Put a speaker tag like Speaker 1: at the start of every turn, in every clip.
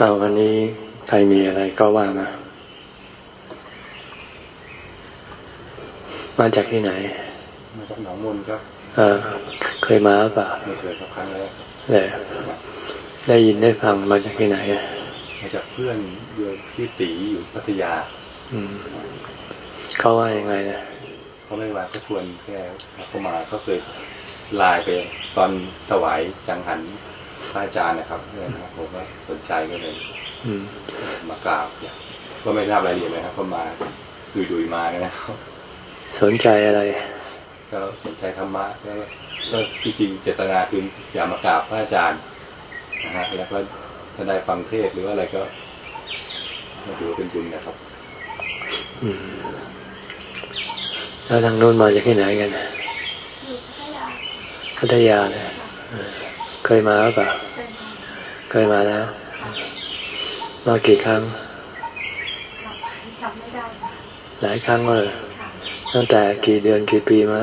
Speaker 1: เอาวันนี้ใครมีอะไรก็ว่ามา มาจากที่ไหน
Speaker 2: มาจากหนองมนครับ
Speaker 1: เออ เคยมาหรือเปล่า
Speaker 2: ไม่เคยครับครั้งแรก
Speaker 1: เลยได้ยินได้ฟังมาจากที่ไหน
Speaker 2: มาจากเพื่อนเยอะที่ตีอยู่พัทยา
Speaker 1: อืม เขาว่ายังไงนะ
Speaker 2: เขาไม่ว่าเขาชวนแค่เขามาเขาเคยไลน์ไป ตอนถวายจังหัน พระอาจารย์นะครับเนี่ยนะครับผมก็สนใจก็เลย
Speaker 1: อืม
Speaker 2: มากราบก็ไม่ทราบรายละเอียดเลยครับเขามาดุยดุยๆมาเนี่ยนะครับ
Speaker 1: สนใจอะไร
Speaker 2: ก็สนใจธรรมะแล้วก็ที่จริงเจตนาคืออยากมากราบพระอาจารย์นะฮะแล้วก็ถ้าได้ฟังเทศน์หรือว่าอะไรก็มาถือว่าเป็นบุญนะครับ
Speaker 1: อืมแล้วทางนู้นมาจากที่ไหนกันพัทยาเนี่ย เออเคยมาหรือเปล่าเคยมาแล้ว มากี่ครั้ง
Speaker 3: จำไม่ได้ค่ะ
Speaker 1: หลายครั้งเลย
Speaker 3: ค่ะ
Speaker 1: ตั้งแต่กี่เดือนกี่ปีมา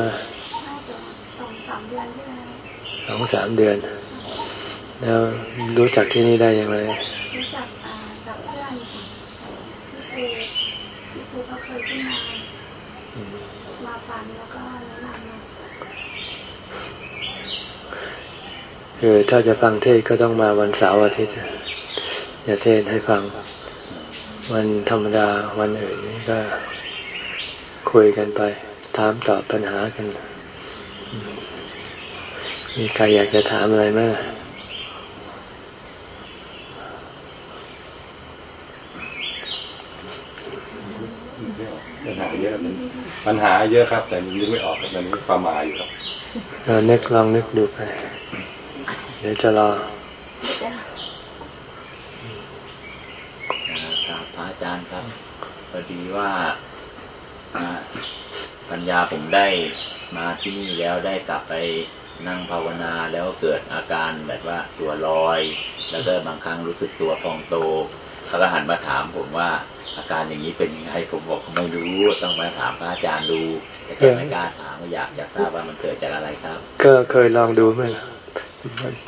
Speaker 3: น่าจะสองสามเดือนที่แล้ว
Speaker 1: สองสามเดือน แล้วรู้จักที่นี่ได้ยังไง
Speaker 3: รู้จักอ่าจากเพื่อนค่ะจากพี่ครูพี่ครูก็เคยขึ้นมา
Speaker 1: อืม
Speaker 3: มาฟังแล้วก็แนะนำมา
Speaker 1: คือถ้าจะฟังเทศก็ต้องมาวันเสาร์อาทิตย์อย่าเทศให้ฟัง วันธรรมดาวันอื่นนี่ก็คุยกันไป ถามตอบปัญหากันอืมมีใครอยากจะถามอะไรไหม
Speaker 2: ปัญหาเยอะมันปัญหาเยอะครับ แต่ยังนึกไม่ออกครับตอนนี้ความหมายอยู่ครับ
Speaker 1: เออนึกลองนึกดูไปเดี๋ยวจะรอ
Speaker 4: ครับพระอาจารย์ครับพอดีว่าอ่าปัญญาผมได้มาที่นี่แล้วได้กลับไปนั่งภาวนาแล้วเกิดอาการแบบว่าตัวลอย แล้วก็บางครั้งรู้สึกตัวพองโตเขาก็หันมาถามผมว่าอาการอย่างนี้เป็นยังไงผมบอกไม่รู้ต้องมาถามพระอาจารย์ดูแต่ก็ไม่กล้าถามอยากอยากทราบว่ามันเกิดจากอะไรครับ
Speaker 1: ก็เคยลองดูไหมล่ะ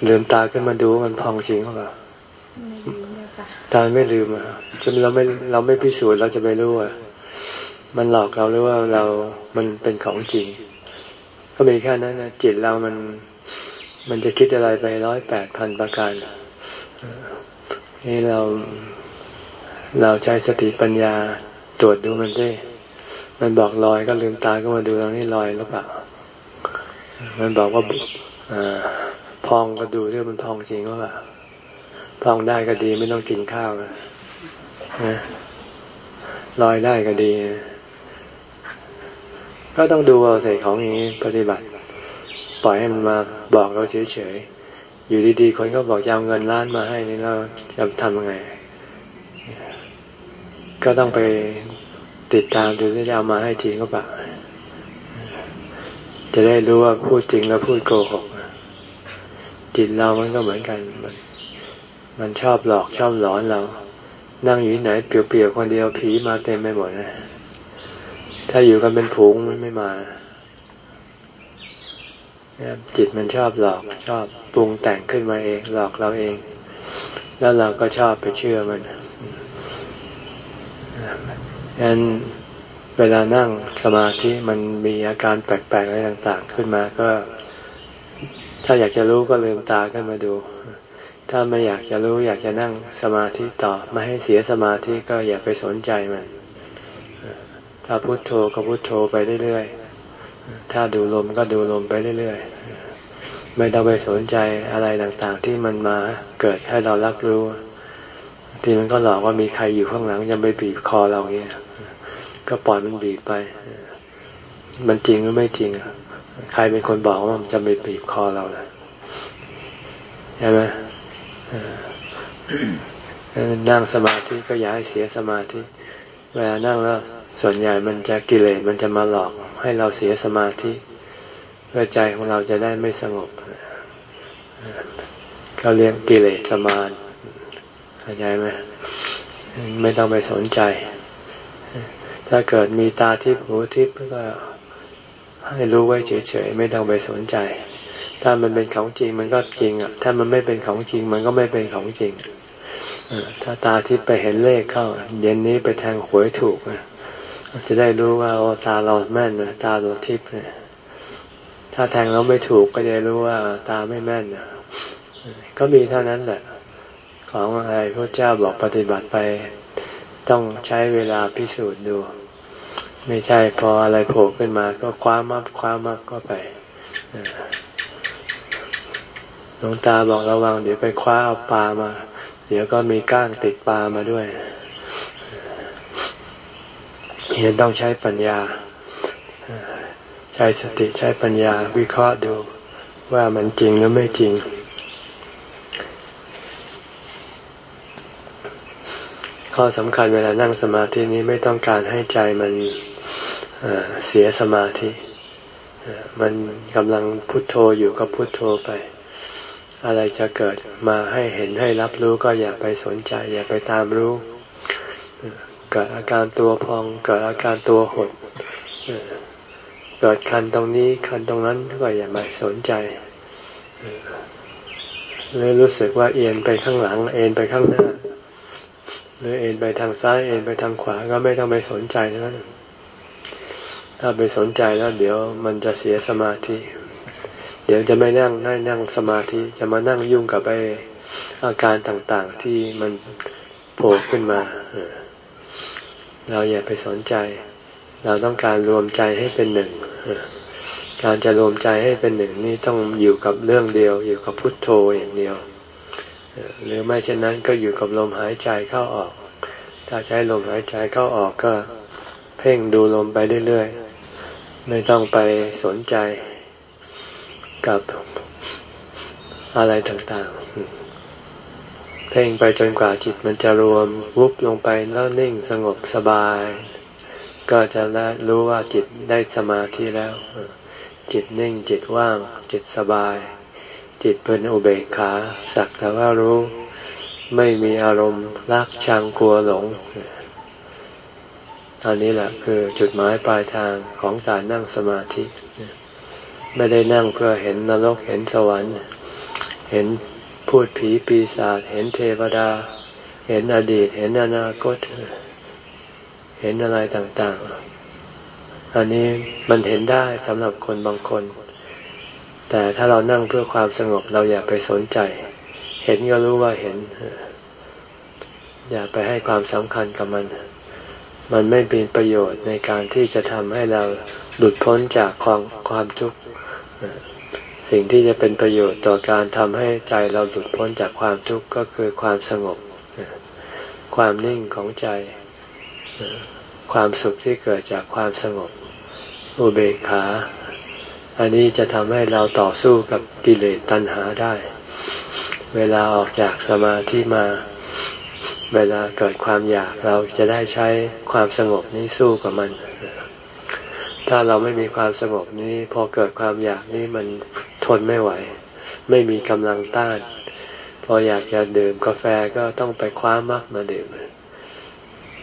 Speaker 1: ลืมตาขึ้นมาดูว่ามันพองจริงหรือเปล่า
Speaker 3: ไม่รู้เนี่ยค่ะ
Speaker 1: ตาไม่ลืมอะจนเราไม่เราไม่พิสูจน์เราจะไปรู้อะมันหลอกเราหรือว่าเรา มันเป็นของจริง ก็มีแค่นั้นนะจิตเรามัน มันจะคิดอะไรไปร้อยแปดพันประการเอ่อนี่เราเราใช้สติปัญญาตรวจดูมันด้วยมันบอกลอยก็ลืมตาก็มาดูตรงนี้ลอยหรือเปล่า มันบอกว่าอา พองก็ดูด้วยมันพองจริงหรือเปล่าพองได้ก็ดีไม่ต้องกินข้าวนะลอยได้ก็ดี ก็ต้องดูเอาใส่ของอย่างนี้ปฏิบัติ ปล่อยให้มันมาบอกเราเฉยๆ อยู่ดีๆ คนก็บอกจะเอาเงินล้านมาให้นี่เราจะทำยังไง ก็ต้องไปติดตามดูว่าจะเอามาให้จริงก็เปล่าจะได้รู้ว่าพูดจริงแล้วพูดโกหก จิตเรามันก็เหมือนกัน มันมันชอบหลอกชอบหลอนเรา นั่งอยู่ไหนเปลี่ยวๆคนเดียวผีมาเต็มไปหมดนะถ้าอยู่กันเป็นฝูงมันไม่มาจิตมันชอบหลอกชอบปรุงแต่งขึ้นมาเอง หลอกเราเอง แล้วเราก็ชอบไปเชื่อมันงั้นเวลานั่งสมาธิมันมีอาการแปลกๆอะไรต่าง ๆ ขึ้นมาก็ ถ้าอยากจะรู้ก็ลืมตาขึ้นมาดู ถ้าไม่อยากจะรู้อยากจะนั่งสมาธิต่อไม่ให้เสียสมาธิก็อย่าไปสนใจมัน ถ้าพุโทโธก็พุโทโธไปเรื่อยๆ ถ้าดูลมก็ดูลมไปเรื่อยๆ ไม่ต้องไปสนใจอะไรต่างๆ ที่มันมาเกิดให้เรารับรู้ ที่มันก็หลอกว่ามีใครอยู่ข้างหลังยังไปบีบคอเราเงี้ย ก็ปล่อยมันบีบไป มันจริงหรือไม่จริงอะ ใครเป็นคนบอกว่ามันจะไปบีบคอเราล่ะใช่ไหมนั่งสมาธิก็อย่าให้เสียสมาธิ เวลานั่งแล้วส่วนใหญ่มันจะกิเลสมันจะมาหลอกให้เราเสียสมาธิเพื่อใจของเราจะได้ไม่สงบเขาเรียกกิเลสสมานเข้าใจไหมไม่ต้องไปสนใจ ถ้าเกิดมีตาทิพย์หูทิพย์ก็ ให้รู้ไว้เฉยๆไม่ต้องไปสนใจ ถ้ามันเป็นของจริงมันก็จริงอะ ถ้ามันไม่เป็นของจริงมันก็ไม่เป็นของจริงถ้าตาทิพย์ไปเห็นเลขเข้า เย็นนี้ไปแทงหวยถูกจะได้รู้ว่าโอตาเราแม่นนะตาเราทิพย์ถ้าแทงเราไม่ถูกก็จะรู้ว่าตาไม่แม่นก็มีเท่านั้นแหละ ของอะไรพระเจ้าบอกปฏิบัติไป ต้องใช้เวลาพิสูจน์ดู ไม่ใช่พออะไรโผล่ขึ้นมา ก็คว้ามับคว้ามับก็ไปหลวงตาบอกระวัง เดี๋ยวไปคว้าเอาปลามา เดี๋ยวก็มีก้างติดปลามาด้วยเห็นต้องใช้ปัญญา ใช้สติใช้ปัญญาวิเคราะห์ดูว่ามันจริงหรือไม่จริง ข้อสำคัญเวลานั่งสมาธินี้ไม่ต้องการให้ใจมัน เสียสมาธิ มันกำลังพุโทโธอยู่ก็พุโทโธไป อะไรจะเกิดมาให้เห็นให้รับรู้ก็อย่าไปสนใจ อย่าไปตามรู้ เกิดอาการตัวพอง เกิดอาการตัวหดเกิดคันตรงนี้คันตรงนั้นก็อย่าไปสนใจหรือรู้สึกว่าเอ็นไปข้างหลัง เอ็นไปข้างหน้า หรือเอ็นไปทางซ้ายเอ็นไปทางขวาก็ไม่ต้องไปสนใจนั้น ถ้าไปสนใจแล้วเดี๋ยวมันจะเสียสมาธิ เดี๋ยวจะไม่นั่งนั่งนั่งสมาธิ จะมานั่งยุ่งกับไปอาการต่างๆที่มันโผล่ขึ้นมา เราอย่าไปสนใจ เราต้องการรวมใจให้เป็นหนึ่ง การจะรวมใจให้เป็นหนึ่งนี่ต้องอยู่กับเรื่องเดียว อยู่กับพุทโธอย่างเดียว หรือไม่เช่นนั้นก็อยู่กับลมหายใจเข้าออก ถ้าใช้ลมหายใจเข้าออกก็ เพ่งดูลมไปเรื่อยๆ ไม่ต้องไปสนใจกับอะไรต่างๆ เพ่งไปจนกว่าจิตมันจะรวมวุบลงไปแล้วนิ่งสงบสบาย ก็จะรู้ว่าจิตได้สมาธิแล้ว จิตนิ่งจิตว่าง จิตสบาย จิตเป็นอุเบกขาสักแต่ว่ารู้ ไม่มีอารมณ์รักชังกลัวหลง อันนี้แหละคือจุดหมายปลายทางของการนั่งสมาธิ ไม่ได้นั่งเพื่อเห็นนรกเห็นสวรรค์ เห็นพูดผีปีศาจเห็นเทวดา เห็นอดีต เห็นอนาคต เห็นอะไรต่างๆ อันนี้มันเห็นได้สำหรับคนบางคน แต่ถ้าเรานั่งเพื่อความสงบเราอย่าไปสนใจ เห็นก็รู้ว่าเห็น อย่าไปให้ความสำคัญกับมัน มันไม่เป็นประโยชน์ในการที่จะทำให้เราหลุดพ้นจากความความทุกข์สิ่งที่จะเป็นประโยชน์ต่อการทำให้ใจเราหลุดพ้นจากความทุกข์ก็คือความสงบ ความนิ่งของใจ ความสุขที่เกิดจากความสงบ อุเบกขา อันนี้จะทำให้เราต่อสู้กับกิเลสตัณหาได้ เวลาออกจากสมาธิมา เวลาเกิดความอยากเราจะได้ใช้ความสงบนี้สู้กับมัน ถ้าเราไม่มีความสงบนี้ พอเกิดความอยากนี้มันทนไม่ไหว ไม่มีกำลังต้าน พออยากจะดื่มกาแฟก็ต้องไปคว้ามักมาดื่ม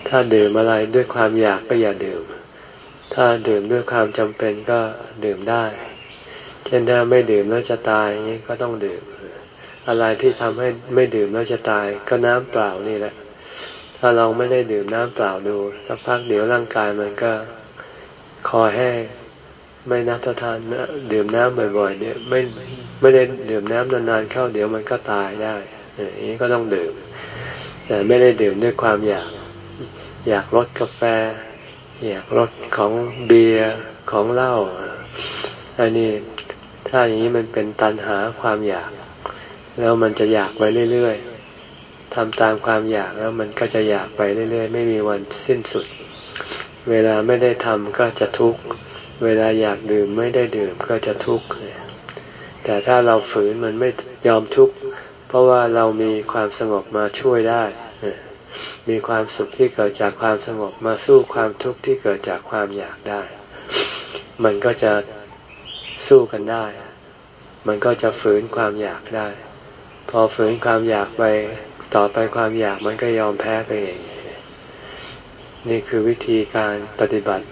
Speaker 1: ถ้าดื่มอะไรด้วยความอยากก็อย่าดื่ม ถ้าดื่มด้วยความจำเป็นก็ดื่มได้ เช่นถ้าไม่ดื่มแล้วจะตายอย่างนี้ก็ต้องดื่ม อะไรที่ทำให้ไม่ดื่มแล้วจะตายก็น้ำเปล่านี่แหละ ถ้าเราไม่ได้ดื่มน้ำเปล่าดูสักพักเดี๋ยวร่างกายมันก็คอแห้งไม่นับประทานดื่มน้ำบ่อยๆเนี่ยไม่ไม่ได้ดื่มน้ำนานๆเข้าเดี๋ยวมันก็ตายได้อย่างนี้ก็ต้องดื่ม แต่ไม่ได้ดื่มด้วยความอยาก อยากลดกาแฟ อยากลดของเบียร์ของเหล้าอันนี้ถ้าอย่างนี้มันเป็นตันหาความอยาก แล้วมันจะอยากไปเรื่อยๆทำตามความอยากแล้วมันก็จะอยากไปเรื่อยๆ ไม่มีวันสิ้นสุด เวลาไม่ได้ทำก็จะทุกข์ เวลาอยากดื่มไม่ได้ดื่มก็จะทุกข์ แต่ถ้าเราฝืนมันไม่ยอมทุกข์ เพราะว่าเรามีความสงบมาช่วยได้ มีความสุขที่เกิดจากความสงบมาสู้ความทุกข์ที่เกิดจากความอยากได้ มันก็จะสู้กันได้ มันก็จะฝืนความอยากได้ พอฝืนความอยากไปต่อไปความอยากมันก็ยอมแพ้ไปเอง นี่คือวิธีการปฏิบัติ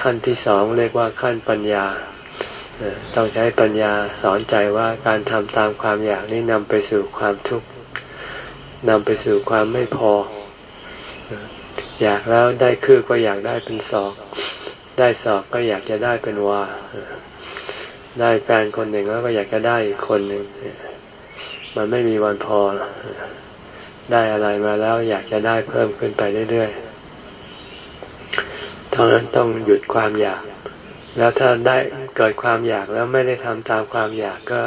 Speaker 1: ขั้นที่สองเรียกว่าขั้นปัญญาต้องใช้ปัญญาสอนใจว่าการทำตามความอยากนี้นำไปสู่ความทุกข์นำไปสู่ความไม่พอ อยากแล้วได้คือก็อยากได้เป็นสอบได้สอบก็อยากจะได้เป็นวาได้แฟนคนหนึ่งแล้วก็อยากจะได้อีกคนหนึ่ง มันไม่มีวันพอ ได้อะไรมาแล้วอยากจะได้เพิ่มขึ้นไปเรื่อยๆเท่านั้นต้องหยุดความอยาก แล้วถ้าได้เกิดความอยากแล้วไม่ได้ทำตามความอยากก็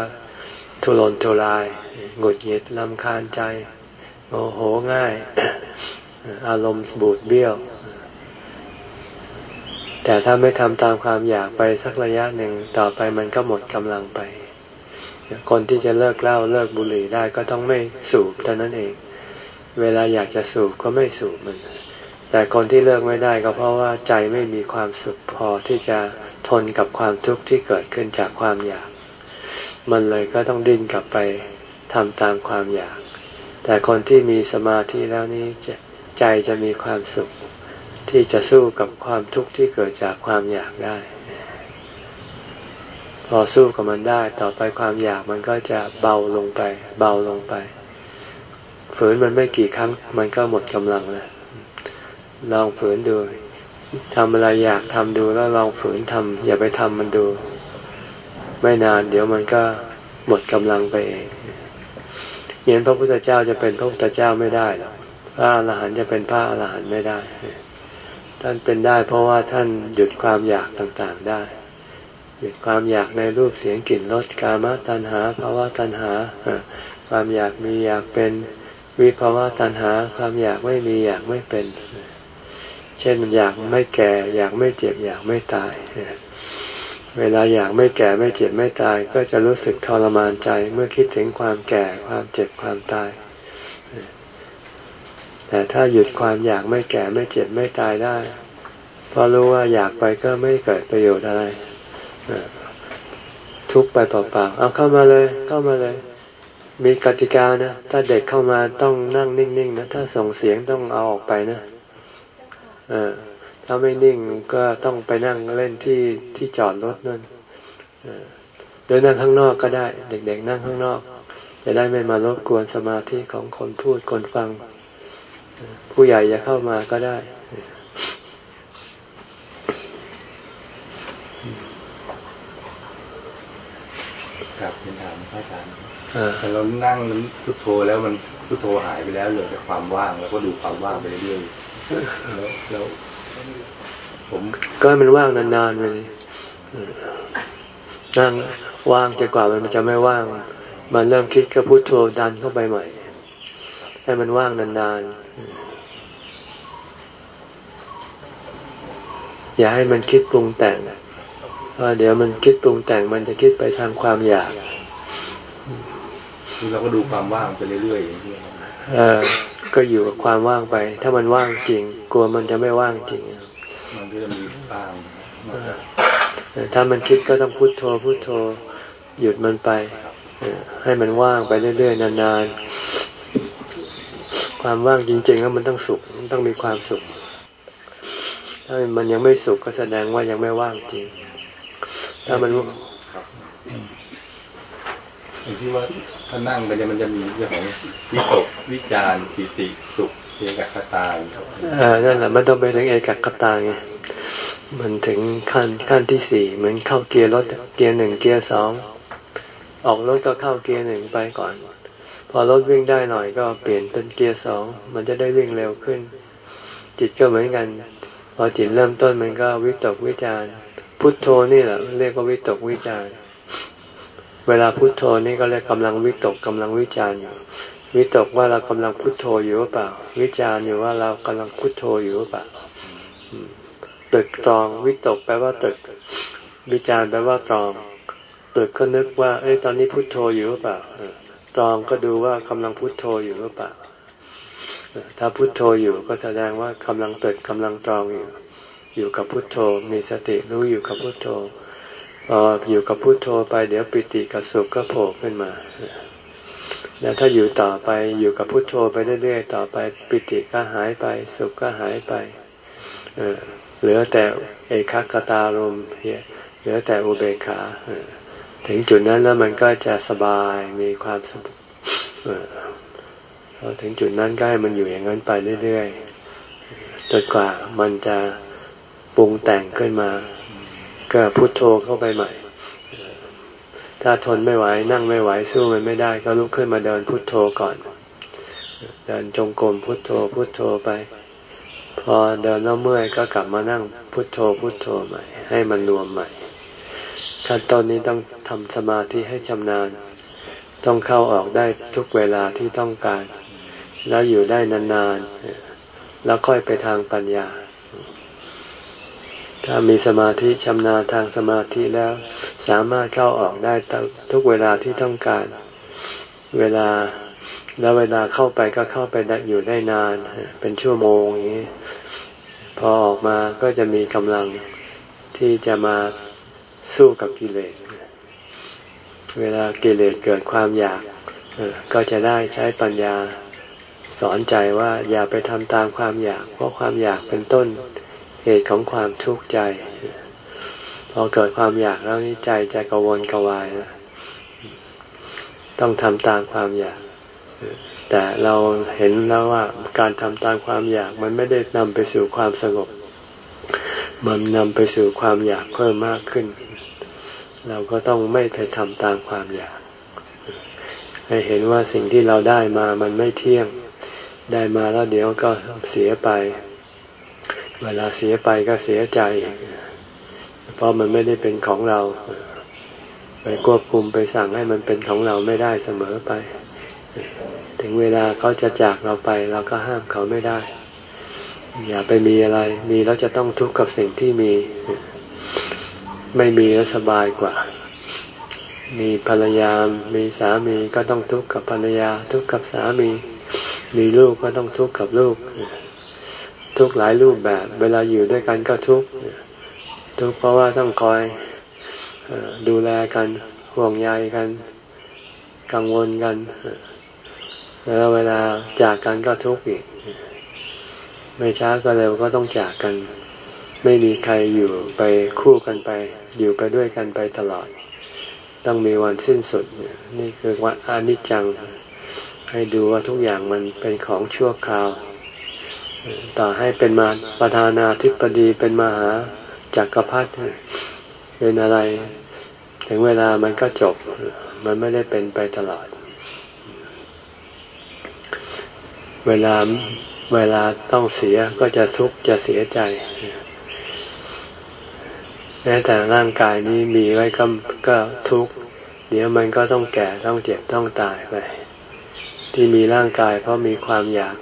Speaker 1: ทุรนทุราย หงุดหงิดลำคาญใจโมโหง่าย อารมณ์บูดเบี้ยว แต่ถ้าไม่ทำตามความอยากไปสักระยะหนึ่งต่อไปมันก็หมดกำลังไป คนที่จะเลิกเหล้าเลิกบุหรี่ได้ก็ต้องไม่สูบเท่านั้นเอง เวลาอยากจะสูบก็ไม่สูบมัน แต่คนที่เลิกไม่ได้ก็เพราะว่าใจไม่มีความสุขพอที่จะทนกับความทุกข์ที่เกิดขึ้นจากความอยาก มันเลยก็ต้องดิ้นกลับไปทำตามความอยาก แต่คนที่มีสมาธิแล้วนี้ใจจะมีความสุข ที่จะสู้กับความทุกข์ที่เกิดจากความอยากได้ พอสู้กับมันได้ต่อไปความอยากมันก็จะเบาลงไป เบาลงไป ฝืนมันไม่กี่ครั้ง มันก็หมดกำลังแล้วลองฝืนดูทำอะไรอยากทำดูแล้วลองฝืนทำอย่าไปทำมันดู ไม่นานเดี๋ยวมันก็หมดกำลังไปเองเห็นพระพุทธเจ้าจะเป็นพระพุทธเจ้าไม่ได้หรอกพระอรหันต์จะเป็นพระอรหันต์ไม่ได้ ท่านเป็นได้เพราะว่าท่านหยุดความอยากต่างๆได้ หยุดความอยากในรูปเสียงกลิ่นรสกามตัณหาภาวะตัณหา ความอยากมีอยากเป็นวิภาวะตัณหา ความอยากไม่มีอยากไม่เป็น เช่นมันอยากไม่แก่ อยากไม่เจ็บ อยากไม่ตาย เวลาอยากไม่แก่ไม่เจ็บไม่ตาย ก็จะรู้สึกทรมานใจเมื่อคิดถึงความแก่ความเจ็บความตาย แต่ถ้าหยุดความอยากไม่แก่ไม่เจ็บไม่ตายได้เพราะรู้ว่าอยากไปก็ไม่เกิดประโยชน์อะไร ทุกไปเปล่าๆเอาเข้ามาเลย เข้ามาเลย มีกติกานะ ถ้าเด็กเข้ามาต้องนั่งนิ่งๆนะ ถ้าส่งเสียงต้องเอาออกไปนะเออถ้าไม่นิ่งก็ต้องไปนั่งเล่นที่ที่จอดรถนั่นเดินนั่งข้างนอกก็ได้ เด็ก ๆ นั่งข้างนอกจะได้ไม่มารบกวนสมาธิของคนพูดคนฟัง ผู้ใหญ่จะเข้ามาก็ได้
Speaker 2: ครับเป็นถามพระอาจารย์ แต่เรานั่งนั้นพุทโธแล้วมันพุทโธหายไปแล้วเหลือแต่ความว่าง แล้วก็ดูความว่างไปเรื่อยๆแล้ว
Speaker 1: ผมก็มันว่างนานๆไปนั่งว่างจนกว่ามันจะไม่ว่าง มันเริ่มคิดก็พุโทโธดันเข้าไปใหม่ ให้มันว่างนานๆ อย่าให้มันคิดปรุงแต่งเพราะเดี๋ยวมันคิดปรุงแต่งมันจะคิดไปทางความอยาก
Speaker 2: เราก็ดูความว่างไปเรื่อยๆอย่างนี้
Speaker 1: เออก็อยู่กับความว่างไป ถ้ามันว่างจริง กลัวมันจะไม่ว่างจริง
Speaker 2: มันก็จะมีบ้าง
Speaker 1: ถ้ามันคิดก็ต้องพุโทโธพุโทโธ หยุดมันไปให้มันว่างไปเรื่อยๆนานๆ ความว่างจริงๆแล้วมันต้องสุขมันต้องมีความสุข ถ้ามันยังไม่สุขก็แสดงว่ายังไม่ว่างจริง ถ้ามัน
Speaker 2: อย่างที่ว่าถ้านั่งไปเนี่ยมันจะมีเรื่องของวิตกวิจารปิติสุขเอกัคคตา
Speaker 1: อ่านั่นแหละมันต้องไปถึงเอกัคคตาไงมันถึงขั้นขั้นที่สี่เหมือนเข้าเกียร์รถเกียร์หนึ่งเกียร์สองออกรถก็เข้าเกียร์หนึ่งไปก่อน พอรถวิ่งได้หน่อยก็เปลี่ยนเป็นเกียร์สองมันจะได้วิ่งเร็วขึ้น จิตก็เหมือนกัน พอจิตเริ่มต้นมันก็วิตกวิจารพุทโธนี่แหละเรียกว่าวิตกวิจาร เวลาพุทโธนี่ก็เรียกกำลังวิตกกำลังวิจารอยู่วิตกว่าเรากำลังพุทโธอยู่หรือเปล่า วิจารอยู่ว่าเรากำลังพุทโธอยู่หรือเปล่าตึกตรองวิตกแปลว่าตึก วิจารแปลว่าตรองตึกก็นึกว่า เอ้ยตอนนี้พุทโธอยู่หรือเปล่าตรองก็ดูว่ากำลังพุทโธอยู่หรือเปล่าถ้าพุทโธอยู่ก็แสดงว่ากำลังตึกกำลังตรองอยู่ อยู่กับพุทโธมีสติรู้อยู่กับพุทโธ พออยู่กับพุทโธไปเดี๋ยวปิติกับสุขก็โผล่ขึ้นมาแล้วถ้าอยู่ต่อไปอยู่กับพุทโธไปเรื่อยๆต่อไปปิติก็หายไป สุขก็หายไปเเหลือแต่เอกคตารมเหลือแต่อุเบกขาถึงจุดนั้นแล้วมันก็จะสบายมีความสุขพอถึงจุดนั้นก็ให้มันอยู่อย่างนั้นไปเรื่อยๆจนกว่ามันจะปรุงแต่งขึ้นมา ก็พุโทโธเข้าไปใหม่ ถ้าทนไม่ไหว นั่งไม่ไหวสู้มันไม่ได้ ก็ลุกขึ้นมาเดินพุโทโธก่อน เดินจงกรมพุโทโธพุโทโธไป พอเดินแล้วเมื่อยก็กลับมานั่งพุโทโธพุโทโธใหม่ ให้มันรวมใหม่ขั้นตอนนี้ต้องทำสมาธิให้ชำนาญ ต้องเข้าออกได้ทุกเวลาที่ต้องการ แล้วอยู่ได้นานๆ แล้วค่อยไปทางปัญญา ถ้ามีสมาธิชำนาญทางสมาธิแล้ว สามารถเข้าออกได้ทุกเวลาที่ต้องการ เวลาแล้วเวลาเข้าไปก็เข้าไปอยู่ได้นาน เป็นชั่วโมงอย่างนี้ พอออกมาก็จะมีกำลังที่จะมาสู้กับกิเลส เวลากิเลสเกิดความอยากก็จะได้ใช้ปัญญาสอนใจว่าอย่าไปทำตามความอยาก เพราะความอยากเป็นต้น เหตุของความทุกข์ใจ พอเกิดความอยากแล้วนี่ใจจะกวนกวายนะต้องทำตามความอยาก แต่เราเห็นแล้วว่าการทำตามความอยากมันไม่ได้นำไปสู่ความสงบ มันนำไปสู่ความอยากเพิ่มมากขึ้น เราก็ต้องไม่ไปทำตามความอยาก ให้เห็นว่าสิ่งที่เราได้มามันไม่เที่ยง ได้มาแล้วเดี๋ยวก็เสียไป เวลาเสียไปก็เสียใจ เพราะมันไม่ได้เป็นของเรา ไปควบคุมไปสั่งให้มันเป็นของเราไม่ได้เสมอไป ถึงเวลาเขาจะจากเราไป เราก็ห้ามเขาไม่ได้ อย่าไปมีอะไร มีแล้วจะต้องทุกข์กับสิ่งที่มี ไม่มีแล้วสบายกว่า มีภรรยา มีสามีก็ต้องทุกข์กับภรรยา ทุกข์กับสามี มีลูกก็ต้องทุกข์กับลูก ทุกหลายรูปแบบ เวลาอยู่ด้วยกันก็ทุกข์ทุกข์เพราะว่าต้องคอยดูแลกันห่วงใยกัน กังวลกัน แล้วเวลาจากกันก็ทุกข์อีก ไม่ช้าก็เร็วก็ต้องจากกัน ไม่มีใครอยู่ไปคู่กันไป อยู่ไปด้วยกันไปตลอด ต้องมีวันสิ้นสุด นี่คือวันอนิจจัง ให้ดูว่าทุกอย่างมันเป็นของชั่วคราว ต่อให้เป็นมาประธานาธิบดีเป็นมหาจักรพรรดิเป็นอะไร ถึงเวลามันก็จบ มันไม่ได้เป็นไปตลอด เวลาเวลาต้องเสียก็จะทุกข์จะเสียใจแม้แต่ร่างกายนี้มีไว้ก็ก็ทุกข์เดี๋ยวมันก็ต้องแก่ต้องเจ็บต้องตายไป ที่มีร่างกายเพราะมีความอยาก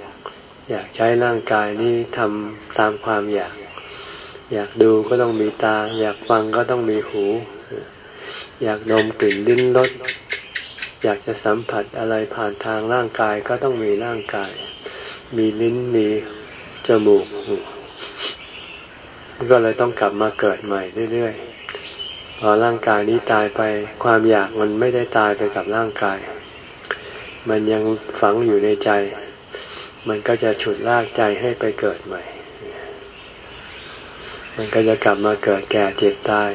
Speaker 1: อยากใช้ร่างกายนี้ทำตามความอยาก อยากดูก็ต้องมีตา อยากฟังก็ต้องมีหู อยากดมกลิ่นลิ้นรสอยากจะสัมผัสอะไรผ่านทางร่างกายก็ต้องมีร่างกาย มีลิ้นมีจมูกก็เลยต้องกลับมาเกิดใหม่เรื่อยๆพอร่างกายนี้ตายไป ความอยากมันไม่ได้ตายไปกับร่างกาย มันยังฝังอยู่ในใจ มันก็จะฉุดลากใจให้ไปเกิดใหม่ มันก็จะกลับมาเกิดแก่เจ็บตาย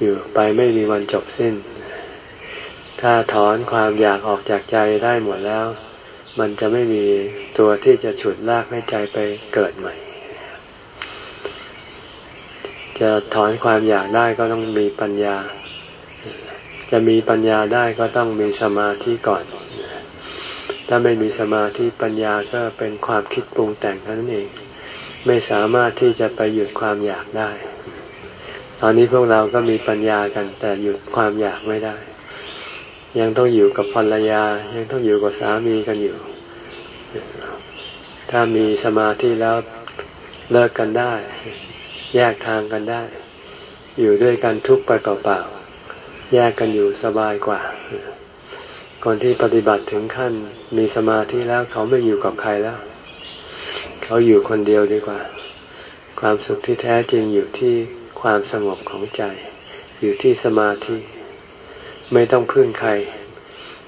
Speaker 1: อยู่ไปไม่มีวันจบสิ้น ถ้าถอนความอยากออกจากใจได้หมดแล้ว มันจะไม่มีตัวที่จะฉุดลากให้ใจไปเกิดใหม่ จะถอนความอยากได้ก็ต้องมีปัญญา จะมีปัญญาได้ก็ต้องมีสมาธิก่อน ถ้าไม่มีสมาธิปัญญาก็เป็นความคิดปรุงแต่งเท่านั้นเอง ไม่สามารถที่จะไปหยุดความอยากได้ ตอนนี้พวกเราก็มีปัญญากัน แต่หยุดความอยากไม่ได้ ยังต้องอยู่กับภรรยา ยังต้องอยู่กับสามีกันอยู่ ถ้ามีสมาธิแล้วเลิกกันได้ แยกทางกันได้ อยู่ด้วยกันทุกไปเปล่าๆแยกกันอยู่สบายกว่า คนที่ปฏิบัติถึงขั้นมีสมาธิแล้วเขาไม่อยู่กับใครแล้ว เขาอยู่คนเดียวดีกว่า ความสุขที่แท้จริงอยู่ที่ความสงบของใจ อยู่ที่สมาธิ ไม่ต้องพึ่งใคร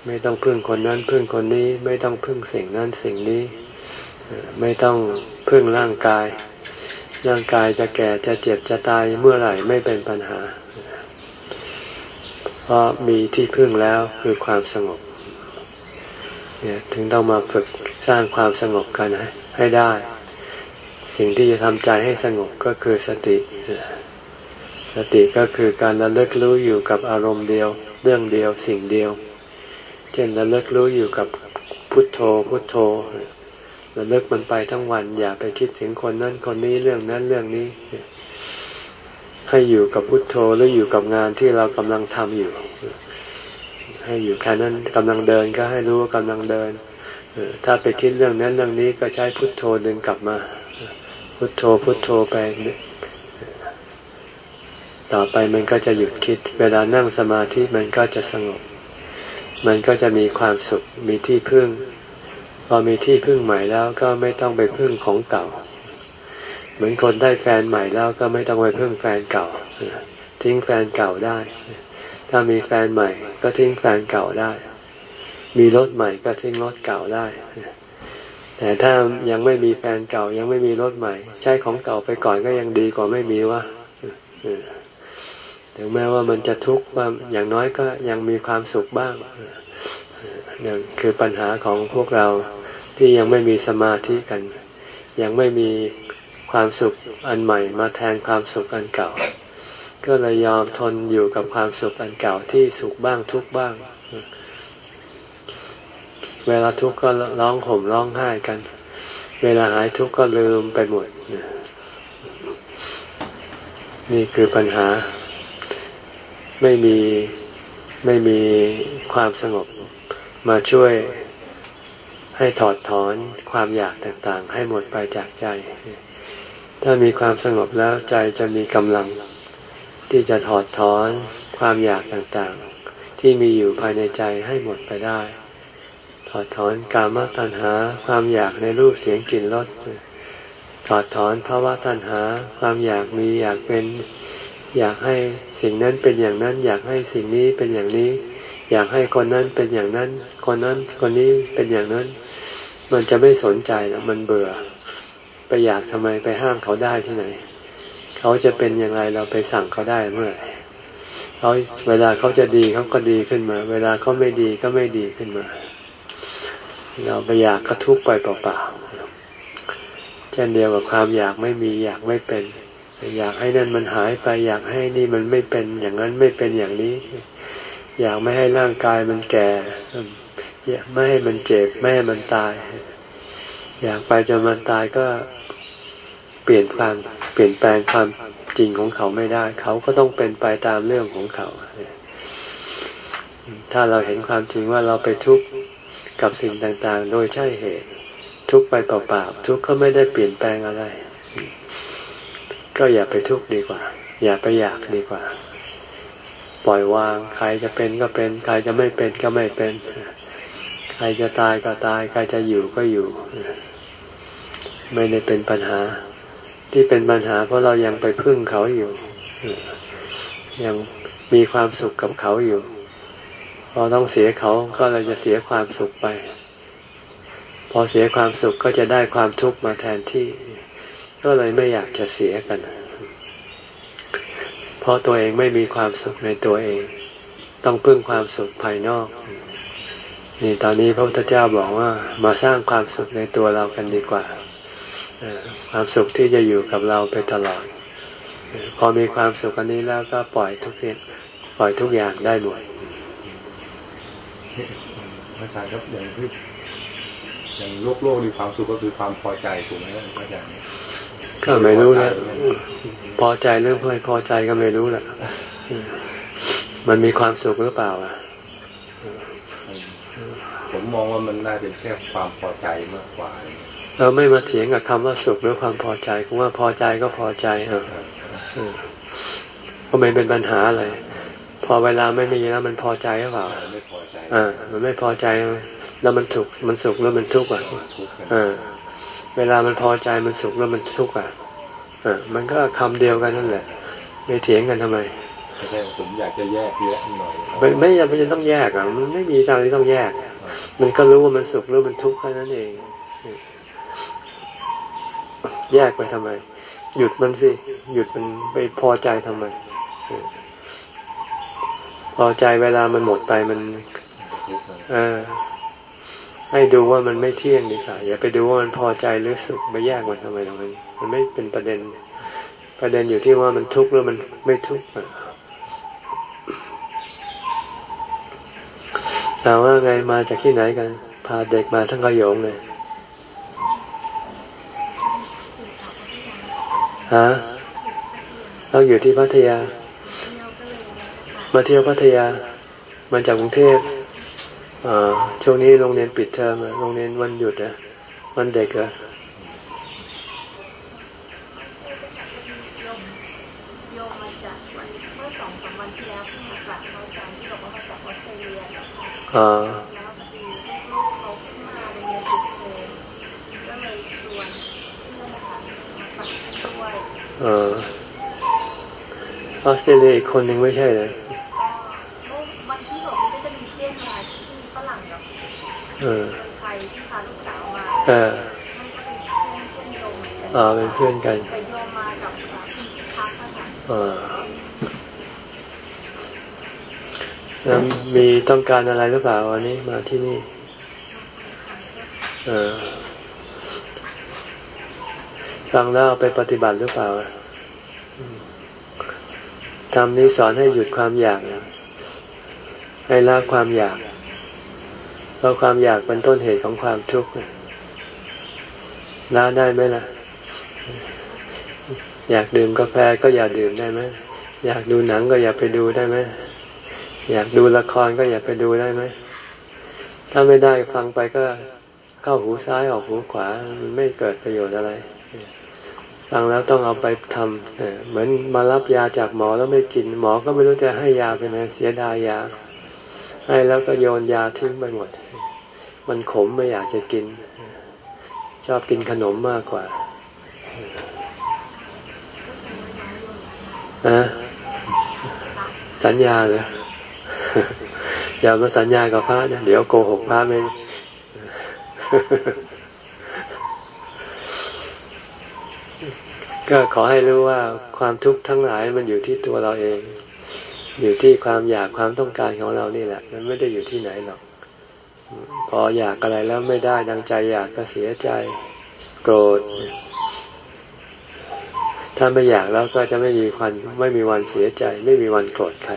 Speaker 1: ไม่ต้องพึ่งคนนั้นพึ่งคนนี้ ไม่ต้องพึ่งสิ่งนั้นสิ่งนี้ ไม่ต้องพึ่งร่างกาย ร่างกายจะแก่จะเจ็บจะตายเมื่อไหร่ไม่เป็นปัญหา เพราะมีที่พึ่งแล้วคือความสงบเนี่ยถึงต้องมาฝึกสร้างความสงบกันให้ได้ สิ่งที่จะทำใจให้สงบก็คือสติ สติก็คือการระลึกรู้อยู่กับอารมณ์เดียว เรื่องเดียวสิ่งเดียว เช่นระลึกรู้อยู่กับพุทโธพุทโธระลึกมันไปทั้งวัน อย่าไปคิดถึงคนนั้นคนนี้เรื่องนั้นเรื่องนี้ ให้อยู่กับพุทโธหรืออยู่กับงานที่เรากำลังทำอยู่ ให้อยู่แค่นั้นกำลังเดินก็ให้รู้ว่ากำลังเดินถ้าไปคิดเรื่องนั้นเรื่องนี้ก็ใช้พุทโธดึงกลับมา พุทโธพุทโธไปต่อไปมันก็จะหยุดคิด เวลานั่งสมาธิมันก็จะสงบ มันก็จะมีความสุขมีที่พึ่ง พอมีที่พึ่งใหม่แล้วก็ไม่ต้องไปพึ่งของเก่า เหมือนคนได้แฟนใหม่แล้วก็ไม่ต้องไปพึ่งแฟนเก่า ทิ้งแฟนเก่าได้ ถ้ามีแฟนใหม่ก็ทิ้งแฟนเก่าได้ มีรถใหม่ก็ทิ้งรถเก่าได้ แต่ถ้ายังไม่มีแฟนเก่ายังไม่มีรถใหม่ ใช้ของเก่าไปก่อนก็ยังดีกว่าไม่มีวะถึงแม้ว่ามันจะทุกข์ว่าอย่างน้อยก็ยังมีความสุขบ้างนั่นคือปัญหาของพวกเราที่ยังไม่มีสมาธิกัน ยังไม่มี ความสุขอันใหม่มาแทนความสุขอันเก่า ก็เลยยอมทนอยู่กับความสุขอันเก่าที่สุขบ้างทุกบ้าง เวลาทุกข์ก็ร้องห่มร้องไห้กัน เวลาหายทุกข์ก็ลืมไปหมด นี่คือปัญหา ไม่มีไม่มีความสงบมาช่วยให้ถอดถอนความอยากต่างๆ ให้หมดไปจากใจ ถ้ามีความสงบแล้วใจจะมีกำลัง ที่จะถอดถอนความอยากต่างๆ ที่มีอยู่ภายในใจให้หมดไปได้ ถอดถอนกามตัณหาความอยากในรูปเสียงกลิ่นรสถอดถอนภาวะตัณหาความอยากมีอยากเป็นอยากให้สิ่งนั้นเป็นอย่างนั้น อยากให้สิ่งนี้เป็นอย่างนี้ อยากให้คนนั้นเป็นอย่างนั้น คนนั้นคนนี้เป็นอย่างนั้น มันจะไม่สนใจแล้วมันเบื่อ ไปอยากทำไมไปห้ามเขาได้ที่ไหน เขาจะเป็นอย่างไรเราไปสั่งเขาได้เมื่อเขาเวลาเขาจะดีเขาก็ดีขึ้นมา เวลาเขาไม่ดีก็ไม่ดีขึ้นมา เราไปอยากก็ทุกข์ไปเปล่าๆเช่นเดียวกับความอยากไม่มีอยากไม่เป็น อยากให้นั่นมันหายไป อยากให้นี่มันไม่เป็น อย่างนั้นไม่เป็นอย่างนี้ อยากไม่ให้ร่างกายมันแก่อยากไม่ให้มันเจ็บ ไม่ให้มันตาย อยากไปจนมันตายก็เปลี่ยนความเปลี่ยนแปลงความจริงของเขาไม่ได้ เขาก็ต้องเป็นไปตามเรื่องของเขา ถ้าเราเห็นความจริงว่าเราไปทุกข์กับสิ่งต่างๆ โดยใช่เหตุ ทุกข์ไปเปล่าๆทุกข์ก็ไม่ได้เปลี่ยนแปลงอะไร ก็อย่าไปทุกข์ดีกว่า อย่าไปอยากดีกว่า ปล่อยวาง ใครจะเป็นก็เป็น ใครจะไม่เป็นก็ไม่เป็น ใครจะตายก็ตาย ใครจะอยู่ก็อยู่ ไม่ได้เป็นปัญหา ที่เป็นปัญหา เพราะเรายังไปพึ่งเขาอยู่ ยังมีความสุขกับเขาอยู่พอต้องเสียเขาก็เราจะเสียความสุขไป พอเสียความสุขก็จะได้ความทุกข์มาแทนที่ ก็เลยไม่อยากจะเสียกันเพราะตัวเองไม่มีความสุขในตัวเอง ต้องพึ่งความสุขภายนอก นี่ตอนนี้พระพุทธเจ้าบอกว่ามาสร้างความสุขในตัวเรากันดีกว่าความสุขที่จะอยู่กับเราไปตลอด พอมีความสุขอันนี้แล้วก็ปล่อยทุกอย่างปล่อยทุกอย่างได้หมด
Speaker 2: อาจารย์ครับอย่างที่อย่างโลกโลกมีความสุขก็คือความพอใจถูกไหมอาจารย์
Speaker 1: ก็ไม่รู้แล้วพอใจหรือไม่พอใจก็ไม่รู้แหละมันมีความสุขหรือเปล่าอะ
Speaker 2: ผมมองว่ามันน่าเป็นแค่ความพอใจมากกว่า
Speaker 1: เราไม่มาเถียงกับคำว่าสุขหรือความพอใจคำว่าพอใจก็พอใจเออก็ไม่เป็นปัญหาอะไรพอเวลาไม่มีแล้วมันพอใจหรือเปล่าไม่พอใจอ่ามันไม่พอใจแล้วมันถูกมันสุขแล้วมันทุกข์อะอ่าเวลามันพอใจมันสุขแล้วมันทุกข์อะอ่ามันก็คำเดียวกันนั่นแหละไม่เถียงกันทำไม
Speaker 2: ใช่ ผมอยากจะแยกแยะหน่อย
Speaker 1: ไม่ไม่จำเป็นต้องแยกอะมันไม่มีทางที่ต้องแยก มันก็รู้ว่ามันสุขหรือมันทุกข์แค่นั้นเอง แยกไปทำไม หยุดมันสิหยุดมันไปพอใจทำไมพอใจเวลามันหมดไปมัน เออให้ดูว่ามันไม่เที่ยงดีกว่าอย่าไปดูว่ามันพอใจหรือสุขไปแยกมันทำไมตรงนั้นมันไม่เป็นประเด็น ประเด็นอยู่ที่ว่ามันทุกข์หรือมันไม่ทุกข์ ถามว่าไงมาจากที่ไหนกัน พาเด็กมาทั้งกระโยงเลยฮะเราอยู่ที่พัทยา มาเที่ยวพัทยา มาจากกรุงเทพช่วงนี้โรงเรียนปิดเทอมโรงเรียนวันหยุดอะวันเด็กอะ อ่าออออสเตรเลียอีกคนหนึ่งไม่ใช่เลยวันที่หกก็จะมีเพื่อนมาที่ฝรั่งกับไทยที่พาลูกสาวมาเอออ่าเป็นเพื่อนกันไปโยมมากับพักอ่า แล้วมีต้องการอะไรหรือเปล่าวันนี้มาที่นี่ เออฟังแล้วไปปฏิบัติหรือเปล่าทำนี้สอนให้หยุดความอยากให้ละความอยากเพราะความอยากเป็นต้นเหตุของความทุกข์ละได้ไหมล่ะ อยากดื่มกาแฟก็อย่าดื่มได้ไหมอยากดูหนังก็อย่าไปดูได้ไหม อยากดูละครก็อย่าไปดูได้ไหม ถ้าไม่ได้ฟังไปก็เข้าหูซ้ายออกหูขวา มันไม่เกิดประโยชน์อะไร ฟังแล้วต้องเอาไปทำเหมือนมารับยาจากหมอแล้วไม่กิน หมอก็ไม่รู้จะให้ยาไปไหนเสียดายยา ให้แล้วก็โยนยาทิ้งไปหมด มันขมไม่อยากจะกิน ชอบกินขนมมากกว่าอะสัญญาเลย อย่ามาสัญญากับพระนะเดี๋ยวโกหกพระไม่ก็ขอให้รู้ว่าความทุกข์ทั้งหลายมันอยู่ที่ตัวเราเอง อยู่ที่ความอยากความต้องการของเรานี่แหละ มันไม่ได้อยู่ที่ไหนหรอก พออยากอะไรแล้วไม่ได้ดังใจอยากก็เสียใจโกรธ ถ้าไม่อยากแล้วก็จะไม่มีวันไม่มีวันเสียใจ ไม่มีวันโกรธใคร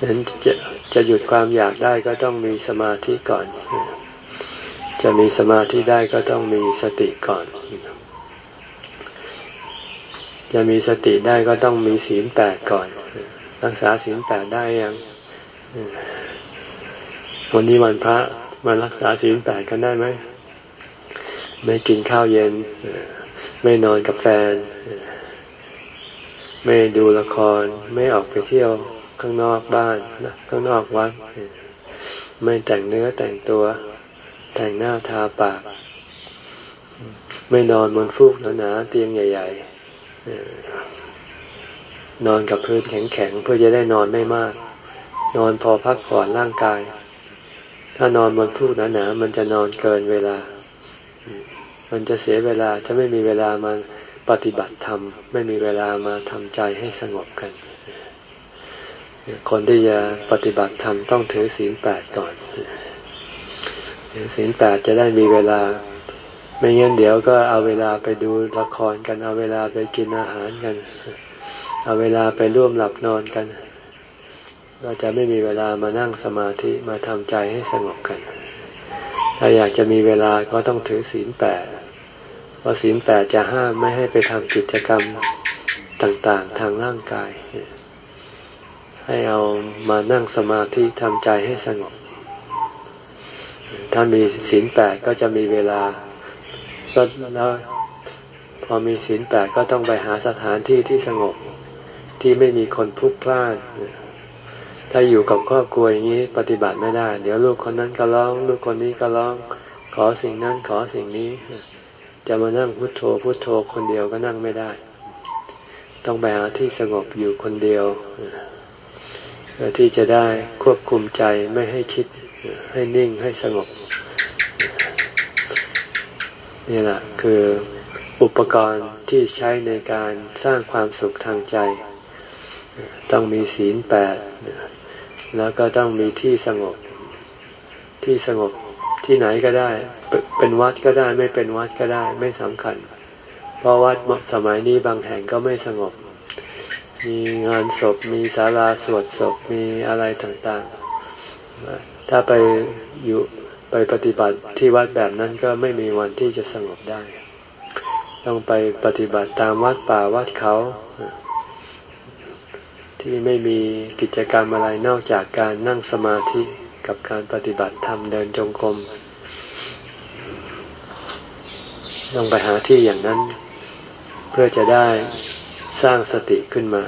Speaker 1: ฉะนั้นจะจะหยุดความอยากได้ก็ต้องมีสมาธิก่อน จะมีสมาธิได้ก็ต้องมีสติก่อน จะมีสติได้ก็ต้องมีศีลแปดก่อน รักษาศีลแปดได้ยัง วันนี้วันพระมารักษาศีลแปดกันได้ไหม ไม่กินข้าวเย็น ไม่นอนกับแฟน ไม่ดูละคร ไม่ออกไปเที่ยว ข้างนอกบ้านข้างนอกวัดไม่แต่งเนื้อแต่งตัว แต่งหน้าทาปาก ไม่นอนบนฟูกหนาๆเตียงใหญ่ ๆ นอนกับพื้นแข็งๆเพื่อจะได้นอนไม่มาก นอนพอพักผ่อนร่างกาย ถ้านอนบนฟูกหนาๆมันจะนอนเกินเวลา มันจะเสียเวลาจะไม่มีเวลามาปฏิบัติธรรม ไม่มีเวลามาทำใจให้สงบกัน คนที่จะปฏิบัติธรรมต้องถือศีลแปดก่อนศีลแปดจะได้มีเวลา ไม่งั้นเดี๋ยวก็เอาเวลาไปดูละครกัน เอาเวลาไปกินอาหารกัน เอาเวลาไปร่วมหลับนอนกันก็จะไม่มีเวลามานั่งสมาธิมาทำใจให้สงบกัน ถ้าอยากจะมีเวลาก็ต้องถือศีลแปดเพราะศีลแปดจะห้ามไม่ให้ไปทำกิจกรรมต่างๆ ทางร่างกาย ให้เอามานั่งสมาธิทำใจให้สงบ ถ้ามีศีลแปดก็จะมีเวลาก็แล้วพอมีศีลแปดก็ต้องไปหาสถานที่ที่สงบที่ไม่มีคนพลุกพล่าน ถ้าอยู่กับครอบครัวอย่างนี้ปฏิบัติไม่ได้ เดี๋ยวลูกคนนั้นก็ร้อง ลูกคนนี้ก็ร้อง ขอสิ่งนั้นขอสิ่งนี้ จะมานั่งพุโทโธพุโทโธคนเดียวก็นั่งไม่ได้ ต้องไปหาที่สงบอยู่คนเดียว พื่อที่จะได้ควบคุมใจไม่ให้คิดให้นิ่งให้สงบ นี่แหละคืออุปกรณ์ที่ใช้ในการสร้างความสุขทางใจ ต้องมีศีลแปดแล้วก็ต้องมีที่สงบ ที่สงบที่ไหนก็ได้ เป็นวัดก็ได้ ไม่เป็นวัดก็ได้ไม่สำคัญ เพราะวัดสมัยนี้บางแห่งก็ไม่สงบ มีงานศพ มีศาลาสวดศพ มีอะไรต่างๆ ถ้าไปอยู่ไปปฏิบัติที่วัดแบบนั้นก็ไม่มีวันที่จะสงบได้ ต้องไปปฏิบัติตามวัดป่าวัดเขา ที่ไม่มีกิจกรรมอะไรนอกจากการนั่งสมาธิกับการปฏิบัติธรรมเดินจงกรมต้องไปหาที่อย่างนั้น เพื่อจะได้ สร้างสติขึ้นมา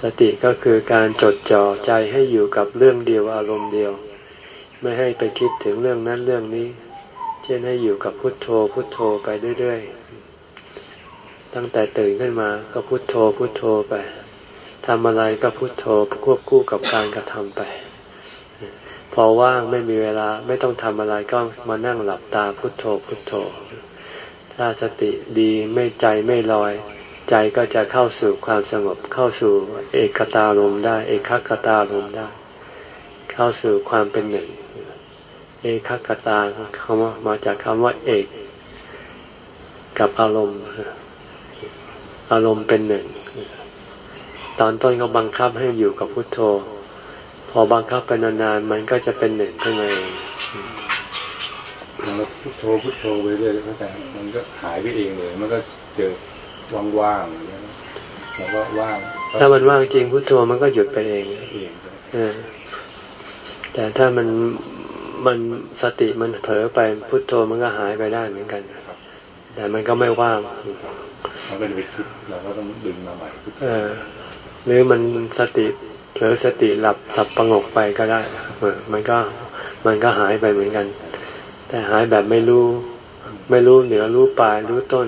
Speaker 1: สติก็คือการจดจ่อใจให้อยู่กับเรื่องเดียวอารมณ์เดียว ไม่ให้ไปคิดถึงเรื่องนั้นเรื่องนี้ เช่นให้อยู่กับพุทโธพุทโธไปเรื่อยๆ ตั้งแต่ตื่นขึ้นมาก็พุทโธพุทโธไปทำอะไรก็พุทโธควบคู่กับการกระทำไป พอว่างไม่มีเวลาไม่ต้องทำอะไรก็มานั่งหลับตาพุทโธพุทโธ ถ้าสติดีไม่ใจไม่ลอย ใจก็จะเข้าสู่ความสงบเข้าสู่เอกตาลมได้ เอกคตาลมได้ เข้าสู่ความเป็นหนึ่ง เอกคตาคำว่ามาจากคำว่าเอก กับอารมณ์ อารมณ์เป็นหนึ่ง ตอนต้นก็บังคับให้อยู่กับพุทโธ พอบังคับไปนานๆมันก็จะเป็นหนึ่งขึ้นมาเอง
Speaker 2: เราพุทโธพุทโธไปเรื่อยๆแต่มันก็หายไปเองเลย มันก็เจอ ว่างๆอย่างนี้แล้วก็ว่าง
Speaker 1: ถ้ามันว่างจริงพุทโธมันก็หยุดไปเองเองแต่ถ้ามันมันสติมันเผลอไปพุทโธมันก็หายไปได้เหมือนกันแต่มันก็ไม่ว่าง
Speaker 2: มันเป็นวิธีเราก็ต้องดึงมาใหม่
Speaker 1: หรือมันสติเผลอสติหลับสับประงกไปก็ได้มันก็มันก็หายไปเหมือนกัน แต่หายแบบไม่รู้ ไม่รู้เหนือรู้ปลายรู้ต้น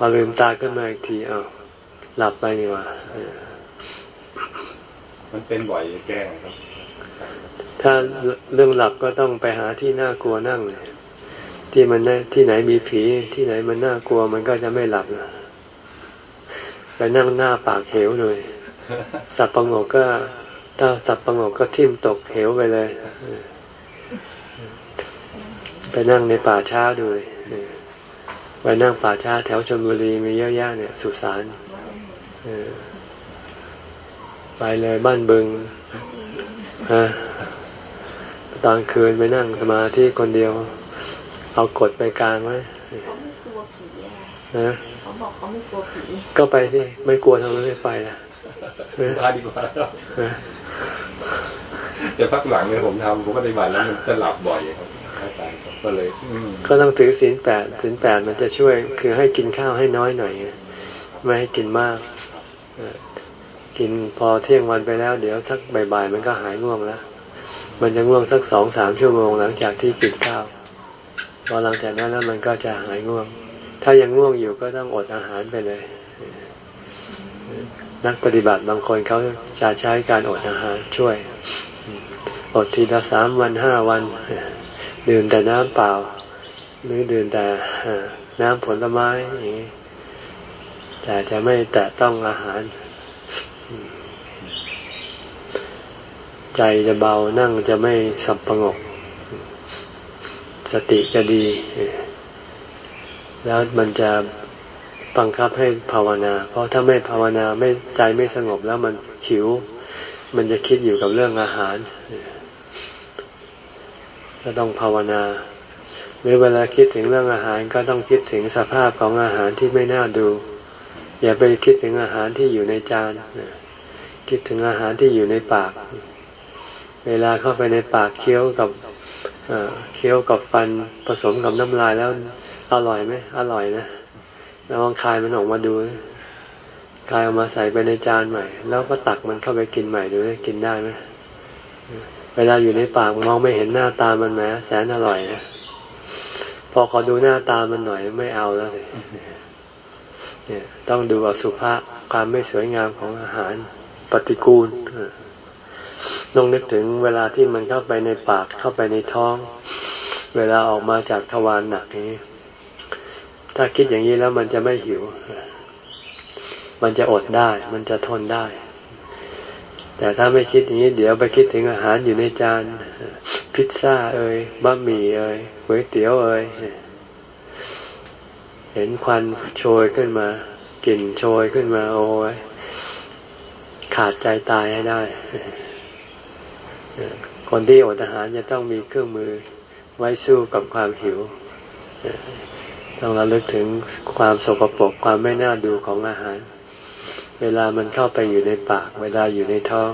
Speaker 1: พอลืมตาขึ้นมาอีกทีอ้าวหลับไปนี่ว่า
Speaker 2: มันเป็นบ่อยแก้ครับ
Speaker 1: ถ้าเรื่องหลับก็ต้องไปหาที่น่ากลัวนั่งเลยที่มันที่ไหนมีผี ที่ไหนมันน่ากลัว มันก็จะไม่หลับนะไปนั่งหน้าปากเหวเลยสับประงกก็ถ้าสับประงกก็ทิ่มตกเหวไปเลยไปนั่งในป่าช้าดูเลย ไปนั่งป่าช้าแถวชลบุรีมีเยอะแยะเนี่ย สุสานไปเลยบ้านบึงฮะตอนคืนไปนั่งสมาธิคนเดียว เอากดไปกลางไว้นะบอกเขาไม่กลัวผีก็ไปสิไม่กลัวทำไมไม่ไปล่ะ
Speaker 2: พาดีกว่าแต่พักหลังเนี่ยผมทำผมก็ได้บัตแล้วมันจะหลับบ่อยครับ ก็เลย
Speaker 1: ก็ต้องถือศีลแปดศีลแปดมันจะช่วย คือให้กินข้าวให้น้อยหน่อยไม่ให้กินมาก กินพอเที่ยงวันไปแล้ว เดี๋ยวสักบ่ายๆมันก็หายง่วงแล้ว มันจะง่วงสักสองสามชั่วโมงหลังจากที่กินข้าวพอหลังจากนั้นแล้วมันก็จะหายง่วง ถ้ายังง่วงอยู่ก็ต้องอดอาหารไปเลย นักปฏิบัติบางคนเขาจะใช้การอดอาหารช่วย อดทีละสามวันห้าวัน ดื่มแต่น้ำเปล่า หรือดื่มแต่น้ำผลไม้อย่างนี้แต่จะไม่แตะต้องอาหาร ใจจะเบานั่งจะไม่สับประงก สติจะดี แล้วมันจะบังคับให้ภาวนา เพราะถ้าไม่ภาวนาไม่ใจไม่สงบแล้วมันหิว มันจะคิดอยู่กับเรื่องอาหาร ก็ต้องภาวนาหรือเวลาคิดถึงเรื่องอาหารก็ต้องคิดถึงสภาพของอาหารที่ไม่น่าดู อย่าไปคิดถึงอาหารที่อยู่ในจานคิดถึงอาหารที่อยู่ในปาก เวลาเข้าไปในปากเคี้ยวกับเคี้ยวกับฟันผสมกับน้ำลายแล้วอร่อยไหมอร่อยนะแล้วลองคายมันออกมาดูคายออกมาใส่ไปในจานใหม่ แล้วก็ตักมันเข้าไปกินใหม่ดูกินได้ไหม เวลาอยู่ในปากมองไม่เห็นหน้าตามันแม้แสนอร่อยนะพอขอดูหน้าตามันหน่อยไม่เอาแล้วเลยเนี่ยต้องดูอสุภะความไม่สวยงามของอาหารปฏิกูลต้องนึกถึงเวลาที่มันเข้าไปในปากเข้าไปในท้อง เวลาออกมาจากทวารหนักนี้ ถ้าคิดอย่างนี้แล้วมันจะไม่หิว มันจะอดได้ มันจะทนได้ แต่ถ้าไม่คิดอย่างนี้ เดี๋ยวไปคิดถึงอาหารอยู่ในจาน พิซซ่าเอ่ยบะหมี่เอ่ยก๋วยเตี๋ยวเอ่ยเห็นควันโชยขึ้นมากลิ่นโชยขึ้นมา โอ้ยขาดใจตายให้ได้ คนที่อดอาหารจะต้องมีเครื่องมือไว้สู้กับความหิว ต้องระลึกถึงความสกปรกความไม่น่าดูของอาหาร เวลามันเข้าไปอยู่ในปาก เวลาอยู่ในท้อง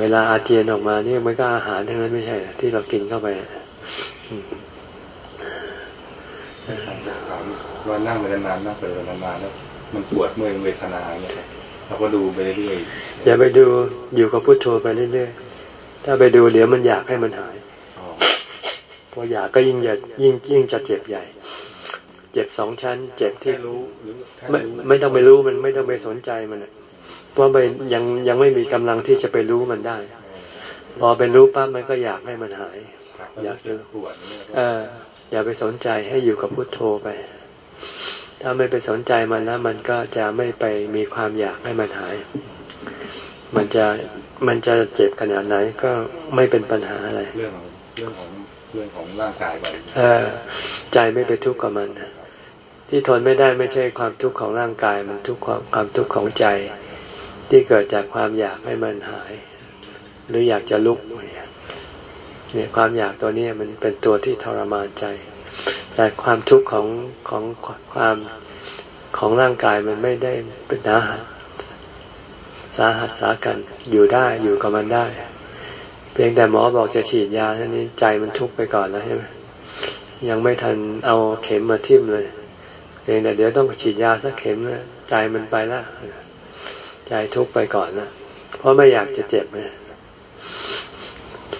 Speaker 1: เวลาอาเจียนออกมานี่มันก็อาหารทั้งนั้นไม่ใช่ ที่เรากินเข้าไป
Speaker 2: ว่านั่งไปนานๆนั่งไปนานๆแล้วมันปวดเมื่อยเวทนาเนี่ยเราก็ดูไปเรื่อย
Speaker 1: ๆอย่าไปดูอยู่กับพุทโธไปเรื่อยๆถ้าไปดูเดี๋ยวมันอยากให้มันหายพออยากก็ยิ่งยิ่งยิ่งจะเจ็บใหญ่ เจ็บสองชั้น เจ็บที่รู้ไม่ไม่ต้องไปรู้มันไม่ต้องไปสนใจมันเพราะไปยังยังไม่มีกำลังที่จะไปรู้มันได้ พอไปรู้ปั๊บมันก็อยากให้มันหาย อยากจะเอออย่าไปสนใจให้อยู่กับพุทโธไป ถ้าไม่ไปสนใจมันแล้วมันก็จะไม่ไปมีความอยากให้มันหาย มันจะมันจะเจ็บขนาดไหนก็ไม่เป็นปัญหาอะไร
Speaker 2: เรื่องของเรื่องของเรื่องของร่างกายไป
Speaker 1: ใจไม่ไปทุกข์กับมัน ที่ทนไม่ได้ไม่ใช่ความทุกข์ของร่างกาย มันทุกข์ความความทุกข์ของใจ ที่เกิดจากความอยากให้มันหาย หรืออยากจะลุกเนี่ยความอยากตัวนี้มันเป็นตัวที่ทรมานใจ แต่ความทุกข์ของของความของร่างกายมันไม่ได้เป็นาหัสสาหัสสากันอยู่ได้อยู่กับมันได้ เพียงแต่หมอบอกจะฉีดยาท่านี้ใจมันทุกข์ไปก่อนแล้วใช่ไหมยังไม่ทันเอาเข็มมาทิ่มเลย เพียงแต่เดี๋ยวต้องฉีดยาสักเข็มนะใจมันไปแล้วใจทุกไปก่อนแล้วเพราะไม่อยากจะเจ็บนะ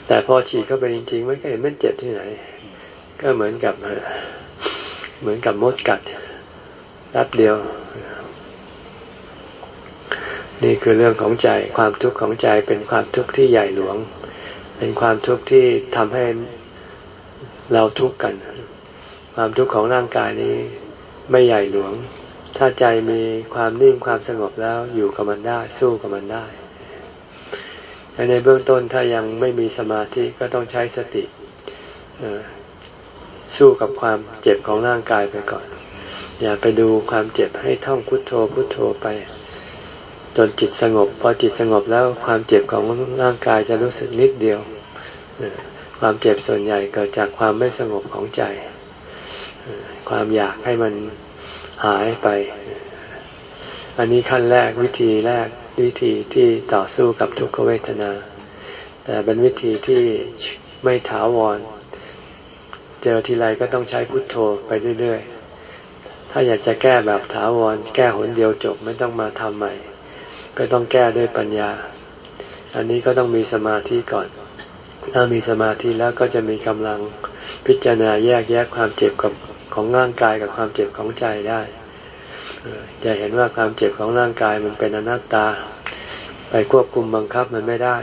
Speaker 1: แต่พอฉีดเข้าไปจริงๆไม่เคยเห็นมันเจ็บที่ไหน ก็เหมือนกับเหมือนกับมดกัดรับเดียว นี่คือเรื่องของใจความทุกข์ของใจเป็นความทุกข์ที่ใหญ่หลวง เป็นความทุกข์ที่ทำให้เราทุกข์กัน ความทุกข์ของร่างกายนี้ ไม่ใหญ่หลวง ถ้าใจมีความนิ่งความสงบแล้วอยู่กับมันได้สู้กับมันได้ในเบื้องต้นถ้ายังไม่มีสมาธิก็ต้องใช้สติสู้กับความเจ็บของร่างกายไปก่อน อย่าไปดูความเจ็บให้ท่องพุทโธพุทโธไป จนจิตสงบ พอจิตสงบแล้วความเจ็บของร่างกายจะรู้สึกนิดเดียวความเจ็บส่วนใหญ่เกิดจากความไม่สงบของใจ ความอยากให้มันหายไป อันนี้ขั้นแรกวิธีแรกวิธีที่ต่อสู้กับทุกขเวทนา แต่เป็นวิธีที่ไม่ถาวร เจอทีไรก็ต้องใช้พุทโธไปเรื่อยๆ ถ้าอยากจะแก้แบบถาวร แก้หนเดียวจบไม่ต้องมาทำใหม่ ก็ต้องแก้ด้วยปัญญา อันนี้ก็ต้องมีสมาธิก่อน ถ้ามีสมาธิแล้วก็จะมีกำลังพิจารณาแยกแยะความเจ็บกับ ของร่างกายกับความเจ็บของใจได้ จะเห็นว่าความเจ็บของร่างกายมันเป็นอนัตตา ไปควบคุมบังคับมันไม่ได้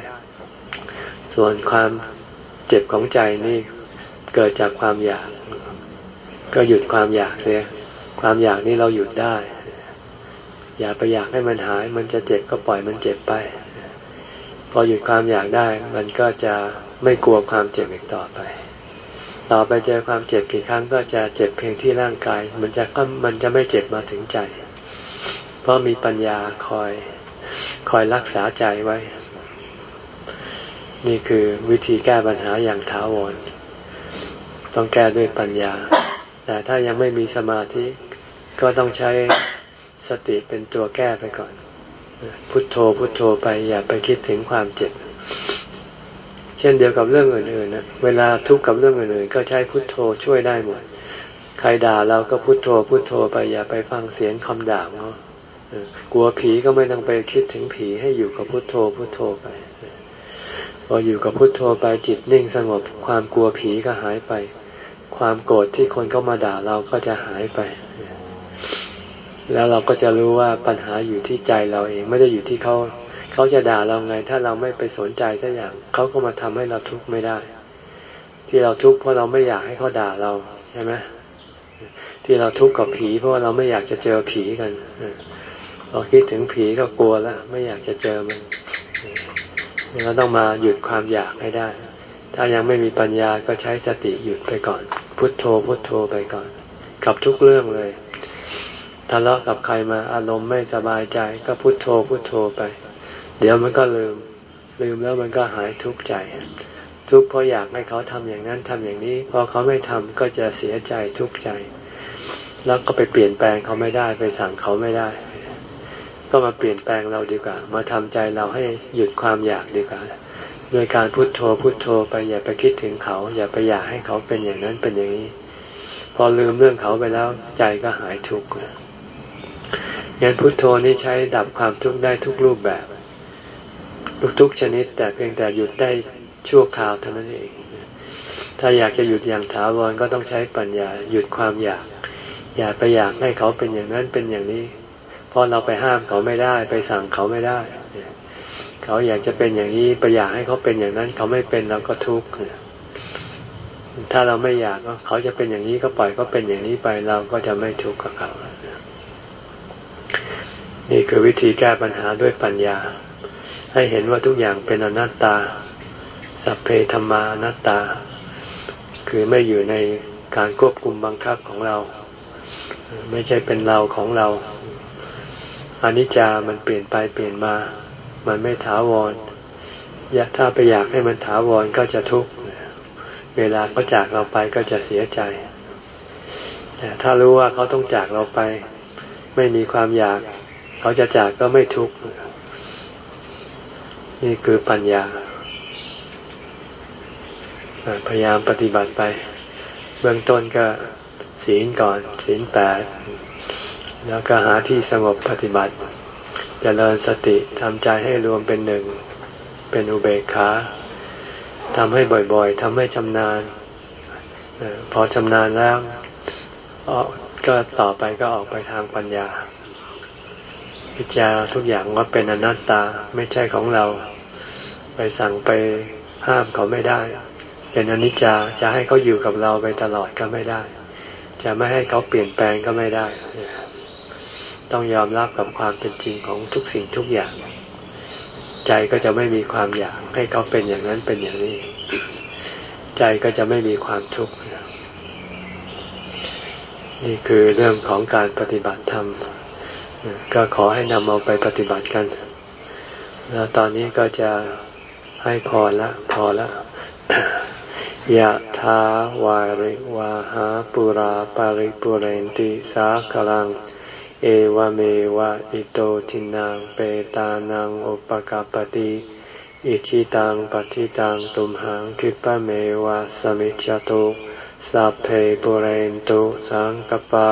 Speaker 1: ส่วนความเจ็บของใจนี่เกิดจากความอยาก ก็หยุดความอยากเลยความอยากนี่เราหยุดได้ อย่าไปอยากให้มันหาย มันจะเจ็บก็ปล่อยมันเจ็บไป พอหยุดความอยากได้ มันก็จะไม่กลัวความเจ็บอีกต่อไป ต่อไปเจอความเจ็บกี่ครั้งก็จะเจ็บเพียงที่ร่างกาย มันจะก็มันจะไม่เจ็บมาถึงใจ เพราะมีปัญญาคอยคอยรักษาใจไว้ นี่คือวิธีแก้ปัญหาอย่างถาวร ต้องแก้ด้วยปัญญา แต่ถ้ายังไม่มีสมาธิ ก็ต้องใช้สติเป็นตัวแก้ไปก่อน พุทโธพุทโธไปอย่าไปคิดถึงความเจ็บ เช่นเดียวกับเรื่องอื่นๆนะเวลาทุกข์กับเรื่องอื่นๆ ก็ใช้พุทโธช่วยได้หมด ใครด่าเราก็พุทโธพุทโธไปอย่าไปฟังเสียงคำด่าเขากลัวผีก็ไม่ต้องไปคิดถึงผีให้อยู่กับพุทโธพุทโธไปพออยู่กับพุทโธไปจิตนิ่งสงบความกลัวผีก็หายไป ความโกรธที่คนเขามาด่าเราก็จะหายไป แล้วเราก็จะรู้ว่าปัญหาอยู่ที่ใจเราเองไม่ได้อยู่ที่เขา เขาจะด่าเราไง ถ้าเราไม่ไปสนใจสักอย่าง เขาก็มาทำให้เราทุกข์ไม่ได้ ที่เราทุกข์เพราะเราไม่อยากให้เขาด่าเราใช่ไหมที่เราทุกข์กับผีเพราะว่าเราไม่อยากจะเจอผีกันเราคิดถึงผีก็กลัวแล้วไม่อยากจะเจอมันเราต้องมาหยุดความอยากให้ได้ ถ้ายังไม่มีปัญญาก็ใช้สติหยุดไปก่อน พุทโธพุทโธไปก่อน กับทุกเรื่องเลยทะเลาะกับใครมาอารมณ์ไม่สบายใจก็พุทโธพุทโธไป เดี๋ยวมันก็ลืม ลืมแล้วมันก็หายทุกข์ใจ ทุกข์เพราะอยากให้เขาทำอย่างนั้นทำอย่างนี้ พอเขาไม่ทำก็จะเสียใจทุกข์ใจ แล้วก็ไปเปลี่ยนแปลงเขาไม่ได้ไปสั่งเขาไม่ได้ ก็มาเปลี่ยนแปลงเราดีกว่า มาทำใจเราให้หยุดความอยากดีกว่าโดยการพุโทโธพุโทโธไปอย่าไปคิดถึงเขา อย่าไปอยากให้เขาเป็นอย่างนั้นเป็นอย่างนี้ พอลืมเรื่องเขาไปแล้วใจก็หายทุกข์งั้นพุโทโธนี้ใช้ดับความทุกข์ได้ทุกรูปแบบ ทุกชนิด แต่เพียงแต่หยุดได้ชั่วคราวเท่านั้นเอง ถ้าอยากจะหยุดอย่างถาวรก็ต้องใช้ปัญญาหยุดความอยาก อย่าไปอยากให้เขาเป็นอย่างนั้นเป็นอย่างนี้ เพราะเราไปห้ามเขาไม่ได้ ไปสั่งเขาไม่ได้ เขาอยากจะเป็นอย่างนี้ไปอยากให้เขาเป็นอย่างนั้น เขาไม่เป็นเราก็ทุกข์ถ้าเราไม่อยากเขาจะเป็นอย่างนี้ก็ปล่อยเขาเป็นอย่างนี้ไปเราก็จะไม่ทุกข์กับเขา นี่คือวิธีแก้ปัญหาด้วยปัญญา ให้เห็นว่าทุกอย่างเป็นอนัตตา สัพเพธรรมานัตตา คือไม่อยู่ในการควบคุมบังคับของเรา ไม่ใช่เป็นเราของเราอนิจจามันเปลี่ยนไปเปลี่ยนมา มันไม่ถาวรอยากถ้าไปอยากให้มันถาวรก็จะทุกข์เวลาเขาจากเราไปก็จะเสียใจ แต่ถ้ารู้ว่าเขาต้องจากเราไป ไม่มีความอยาก เขาจะจากก็ไม่ทุกข์ นี่คือปัญญา พยายามปฏิบัติไป เบื้องต้นก็ศีลก่อน ศีลแปดแล้วก็หาที่สงบปฏิบัติจเจริญสติทำใจให้รวมเป็นหนึ่ง เป็นอุเบกขาทำให้บ่อยๆทำให้ชำนาญพอชำนาญแล้วก็ต่อไปก็ออกไปทางปัญญา พิจารณาทุกอย่างว่าเป็นอนัตตาไม่ใช่ของเรา ไปสั่งไปห้ามเขาไม่ได้ เป็นอนิจจาจะให้เขาอยู่กับเราไปตลอดก็ไม่ได้ จะไม่ให้เขาเปลี่ยนแปลงก็ไม่ได้ ต้องยอมรับกับความเป็นจริงของทุกสิ่งทุกอย่าง ใจก็จะไม่มีความอยากให้เขาเป็นอย่างนั้นเป็นอย่างนี้ ใจก็จะไม่มีความทุกข์นี่คือเรื่องของการปฏิบัติธรรม ก็ขอให้นำเอาไปปฏิบัติกัน แล้วตอนนี้ก็จะให้พอละ พอละยะทาวาริวาหาปุราปาริปุเรนติสากลัง เอวเมวะอิโตทินังเปตานังอุปกาปติอิชิตังปฏิตังตุมหังคิปะเมวะสมิจจตุสัพเพปุเรนตุสังกปา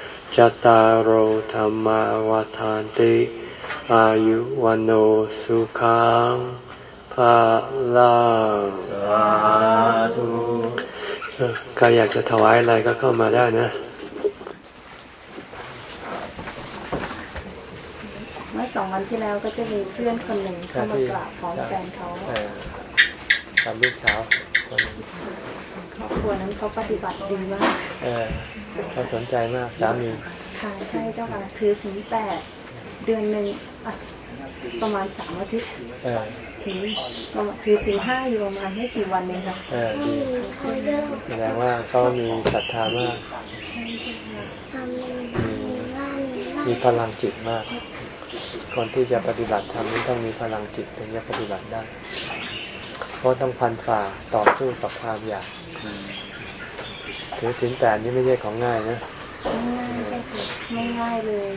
Speaker 1: จตารโหธรรมวาทานติ อายุวันโอสุขังภาลังสาธุใครอยากจะถวายอะไรก็เข้ามาได้นะ
Speaker 3: มื่อสองวันที่แล้วก็จะมีเพื่อนคนหนึ่งเข้ามากราบพร้อมแฟนเขา
Speaker 1: กับลูกสาว
Speaker 3: ครอบครัวนั้นเขาปฏิบัติดีมาก
Speaker 1: เขาสนใจมากสามี
Speaker 3: ค่ะใช่เจ้าค่ะถือศีลแปดเดือนหนึ่งประมาณสามอาทิตย์ถือถือศีลห้าอยู่ประมาณไม่กี่วันเองค่ะ
Speaker 1: แสดงว่าเขามีศรัทธามาก มีพลังจิตมากคนที่จะปฏิบัติธรรมนี้ต้องมีพลังจิตถึงจะปฏิบัติได้ เพราะต้องพันฝ่าต่อสู้กับความอยากถือสินแปดนี่ไม่ใช่ของง่ายนะ
Speaker 3: ไม่ใช่ไม่ง่ายเลย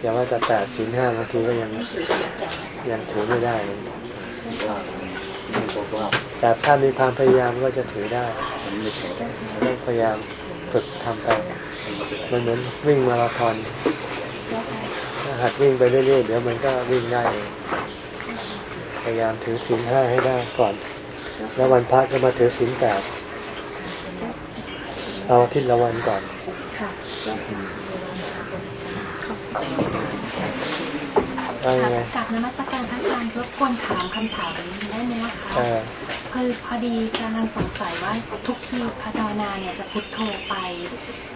Speaker 1: อย่าว่าแต่แปดสินห้าบางทีก็ยังยังถือไม่ได้เลยแต่ถ้ามีความพยายามก็จะถือได้ต้องพยายามฝึกทำไปมันเหมือนวิ่งมาราธอนหัดวิ่งไปเรื่อยๆเดี๋ยวมันก็วิ่งได้เองพยายามถือศีลห้าให้ได้ก่อน แล้ววันพระก็มาถือศีลแปดเอาทิศละวันก่อน
Speaker 3: ค่ะ
Speaker 5: กับนมัสการพระอาจารย์รบกวนถามคำถามนี้ได้ไหมคะ
Speaker 1: เออ
Speaker 5: คือพอดีกำลังสงสัยว่าทุกทีภาวนาเนี่ยจะพุทโธไป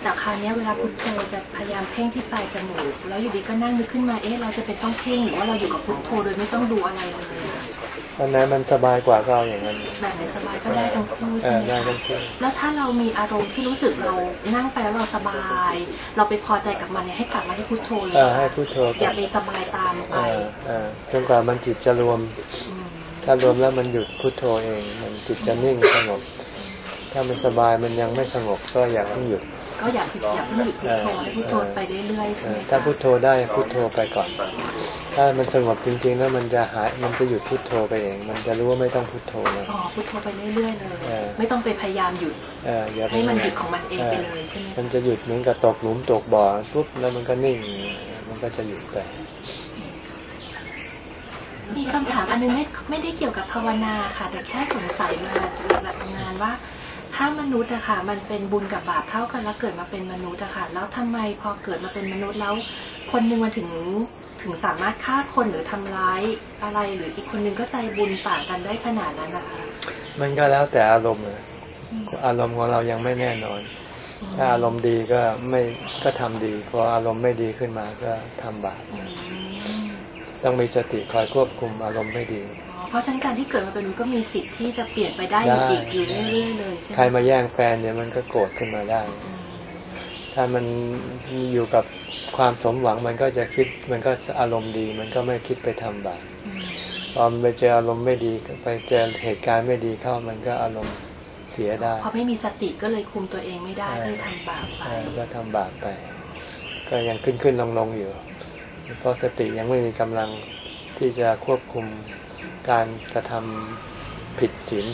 Speaker 5: แต่คราวเนี้ยเวลาพุทโธจะพยายามเพ่งที่ปลายจมูก แล้วอยู่ดีก็นั่งนึกขึ้นมา เอ๊ะเราจะเป็นต้องเพ่งหรือว่าเราอยู่กับพุทโธโดยไม่ต้องดูอะไรเลยอะ
Speaker 1: อันไหนมันสบายกว่าก็เอาอย่างนั้น
Speaker 5: แบบไหนสบายก็ได้ทั้งคู่
Speaker 1: เอ
Speaker 5: ใช่
Speaker 1: อ
Speaker 5: ไหม
Speaker 1: ได้
Speaker 5: คะ
Speaker 1: ทั้งคู่
Speaker 5: แล้วถ้าเรามีอารมณ์ที่รู้สึกเรานั่งไปแล้วเราสบาย เราไปพอใจกับมันเนี่ยให้กลับมาที่พุทโธเลย
Speaker 1: เออให้พุทโธ
Speaker 5: อ
Speaker 1: ก่
Speaker 5: ย่า
Speaker 1: อน
Speaker 5: ไปสบายตามไป
Speaker 1: เออเออจนกว่ามันจิตจะรวม
Speaker 5: ม
Speaker 1: ถ้ารวมแล้วมันหยุดพุทโธเอง มันจิตจะนิ่งสงบ ถ้ามันสบายมันยังไม่สงบก็อย่าเพิ่งหยุด
Speaker 5: ก็อย่าเพิ่งอย่าเพิ่งหยุดพุทโธให้พุทโธไปเรื่อยๆ
Speaker 1: เอ
Speaker 5: ใช่ไห
Speaker 1: อ
Speaker 5: มคะ
Speaker 1: ถ้าพุทโธได้พุทโธไปก่อน ถ้ามันสงบจริง ๆ แล้วมันจะหายมันจะหยุดพุทโธไปเอง มันจะรู้ว่าไม่ต้องพุทโธเลย
Speaker 5: อ๋อพุทโธไปเรื่อยๆเลย
Speaker 1: เออ
Speaker 5: ไม่ต้องไปพยายามหยุด
Speaker 1: เอออย่าไป
Speaker 5: ให้มันหยุดของมันเองไปเลยใช่ไหม
Speaker 1: มันจะหยุดเหมือนกับตกหลุมตกบ่อปุ๊บแล้วมันก็นิ่งมันก็จะหยุดไป
Speaker 5: มีคำถามอันนึงไม่ไม่ได้เกี่ยวกับภาวนาค่ะ แต่แค่สงสัยมาแบบนานว่า ถ้ามนุษย์อะค่ะ มันเป็นบุญกับบาปเท่ากันแล้วเกิดมาเป็นมนุษย์อะค่ะ แล้วทำไมพอเกิดมาเป็นมนุษย์แล้ว คนหนึ่งมันถึงถึงสามารถฆ่าคนหรือทำร้ายอะไรหรืออีกคนหนึงก็ใจบุญต่างกันได้ขนาดนั้นนะคะ
Speaker 1: มันก็แล้วแต่อารมณ์อะอารมณ์ของเรายังไม่แน่นอน ถ้าอารมณ์ดีก็ไม่ก็ทำดี พออารมณ์ไม่ดีขึ้นมาก็ทำบาป
Speaker 5: อืม
Speaker 1: ต้องมีสติคอยควบคุมอารมณ์ไม่ดี
Speaker 5: อ๋อเพราะฉะนั้นการที่เกิดมาเป็นมนุษย์ก็มีสิทธิ์ที่จะเปลี่ยนไปได้อยู่
Speaker 1: ได้
Speaker 5: อีกอยู่เรื่อยๆเลยใช่ไหม
Speaker 1: ใครมาแย่งแฟนเนี่ยมันก็โกรธขึ้นมาได้
Speaker 5: อืม
Speaker 1: ถ้ามันอยู่กับความสมหวังมันก็จะคิดมันก็อารมณ์ดี มันก็ไม่คิดไปทำบาป
Speaker 5: อืม
Speaker 1: พอมันไปเจออารมณ์ไม่ดีไปเจอเหตุการณ์ไม่ดีเข้ามันก็อารมณ์เสียได้
Speaker 5: พอไม่มีสติก็เลยคุมตัวเองไม่ได้ก็เลยทำบาปไป
Speaker 1: เออก็ทำบาปไป ก็ยังขึ้นขึ้นลงลงอยู่ เพราะสติยังไม่มีกำลังที่จะควบคุมการกระทำผิดศีล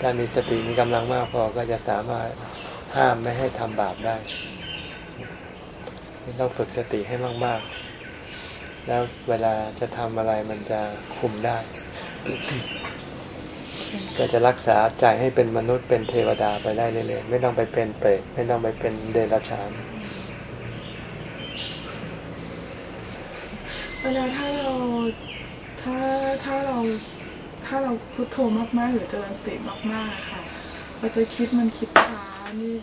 Speaker 1: ถ้ามีสติมีกำลังมากพอก็จะสามารถห้ามไม่ให้ทำบาปได้ต้องฝึกสติให้มาก ๆ แล้วเวลาจะทำอะไรมันจะคุมได้ ก็จะรักษาใจให้เป็นมนุษย์เป็นเทวดาไปได้เรื่อยๆไม่ต้องไปเป็นเปรตไม่ต้องไปเป็นเดรัจฉาน
Speaker 6: เวลาถ้าเราถ้าถ้าเราถ้าเราพุโทโธมากๆ หรือเจริญสติมากๆอะค่ะเราจะคิดมันคิดช้านี่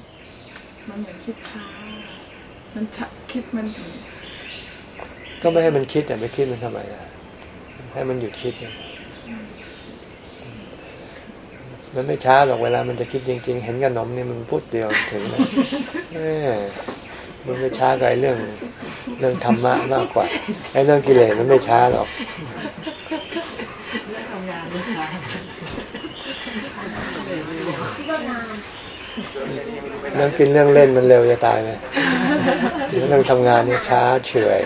Speaker 6: มันเหมือนคิดช้า มันชะคิดมันถึง
Speaker 1: ก็ไม่ให้มันคิดแต่ไม่คิดมันทำไมล่ะให้มันหยุดคิดเนี่ยมันไม่ช้าหรอกเวลามันจะคิดจริง ๆ เห็นขนมนี่มันพูดเดียวถึงนะแมันไม่ช้ากับไกลเรื่องเรื่องธรรมะมากกว่าไอ้เรื่องกิเลสมันไม่ช้าหรอกเรื่องกินเรื่องเล่นมันเร็วจะตายไหมเรื่องทำงานเนี่ยช้าเฉื่อย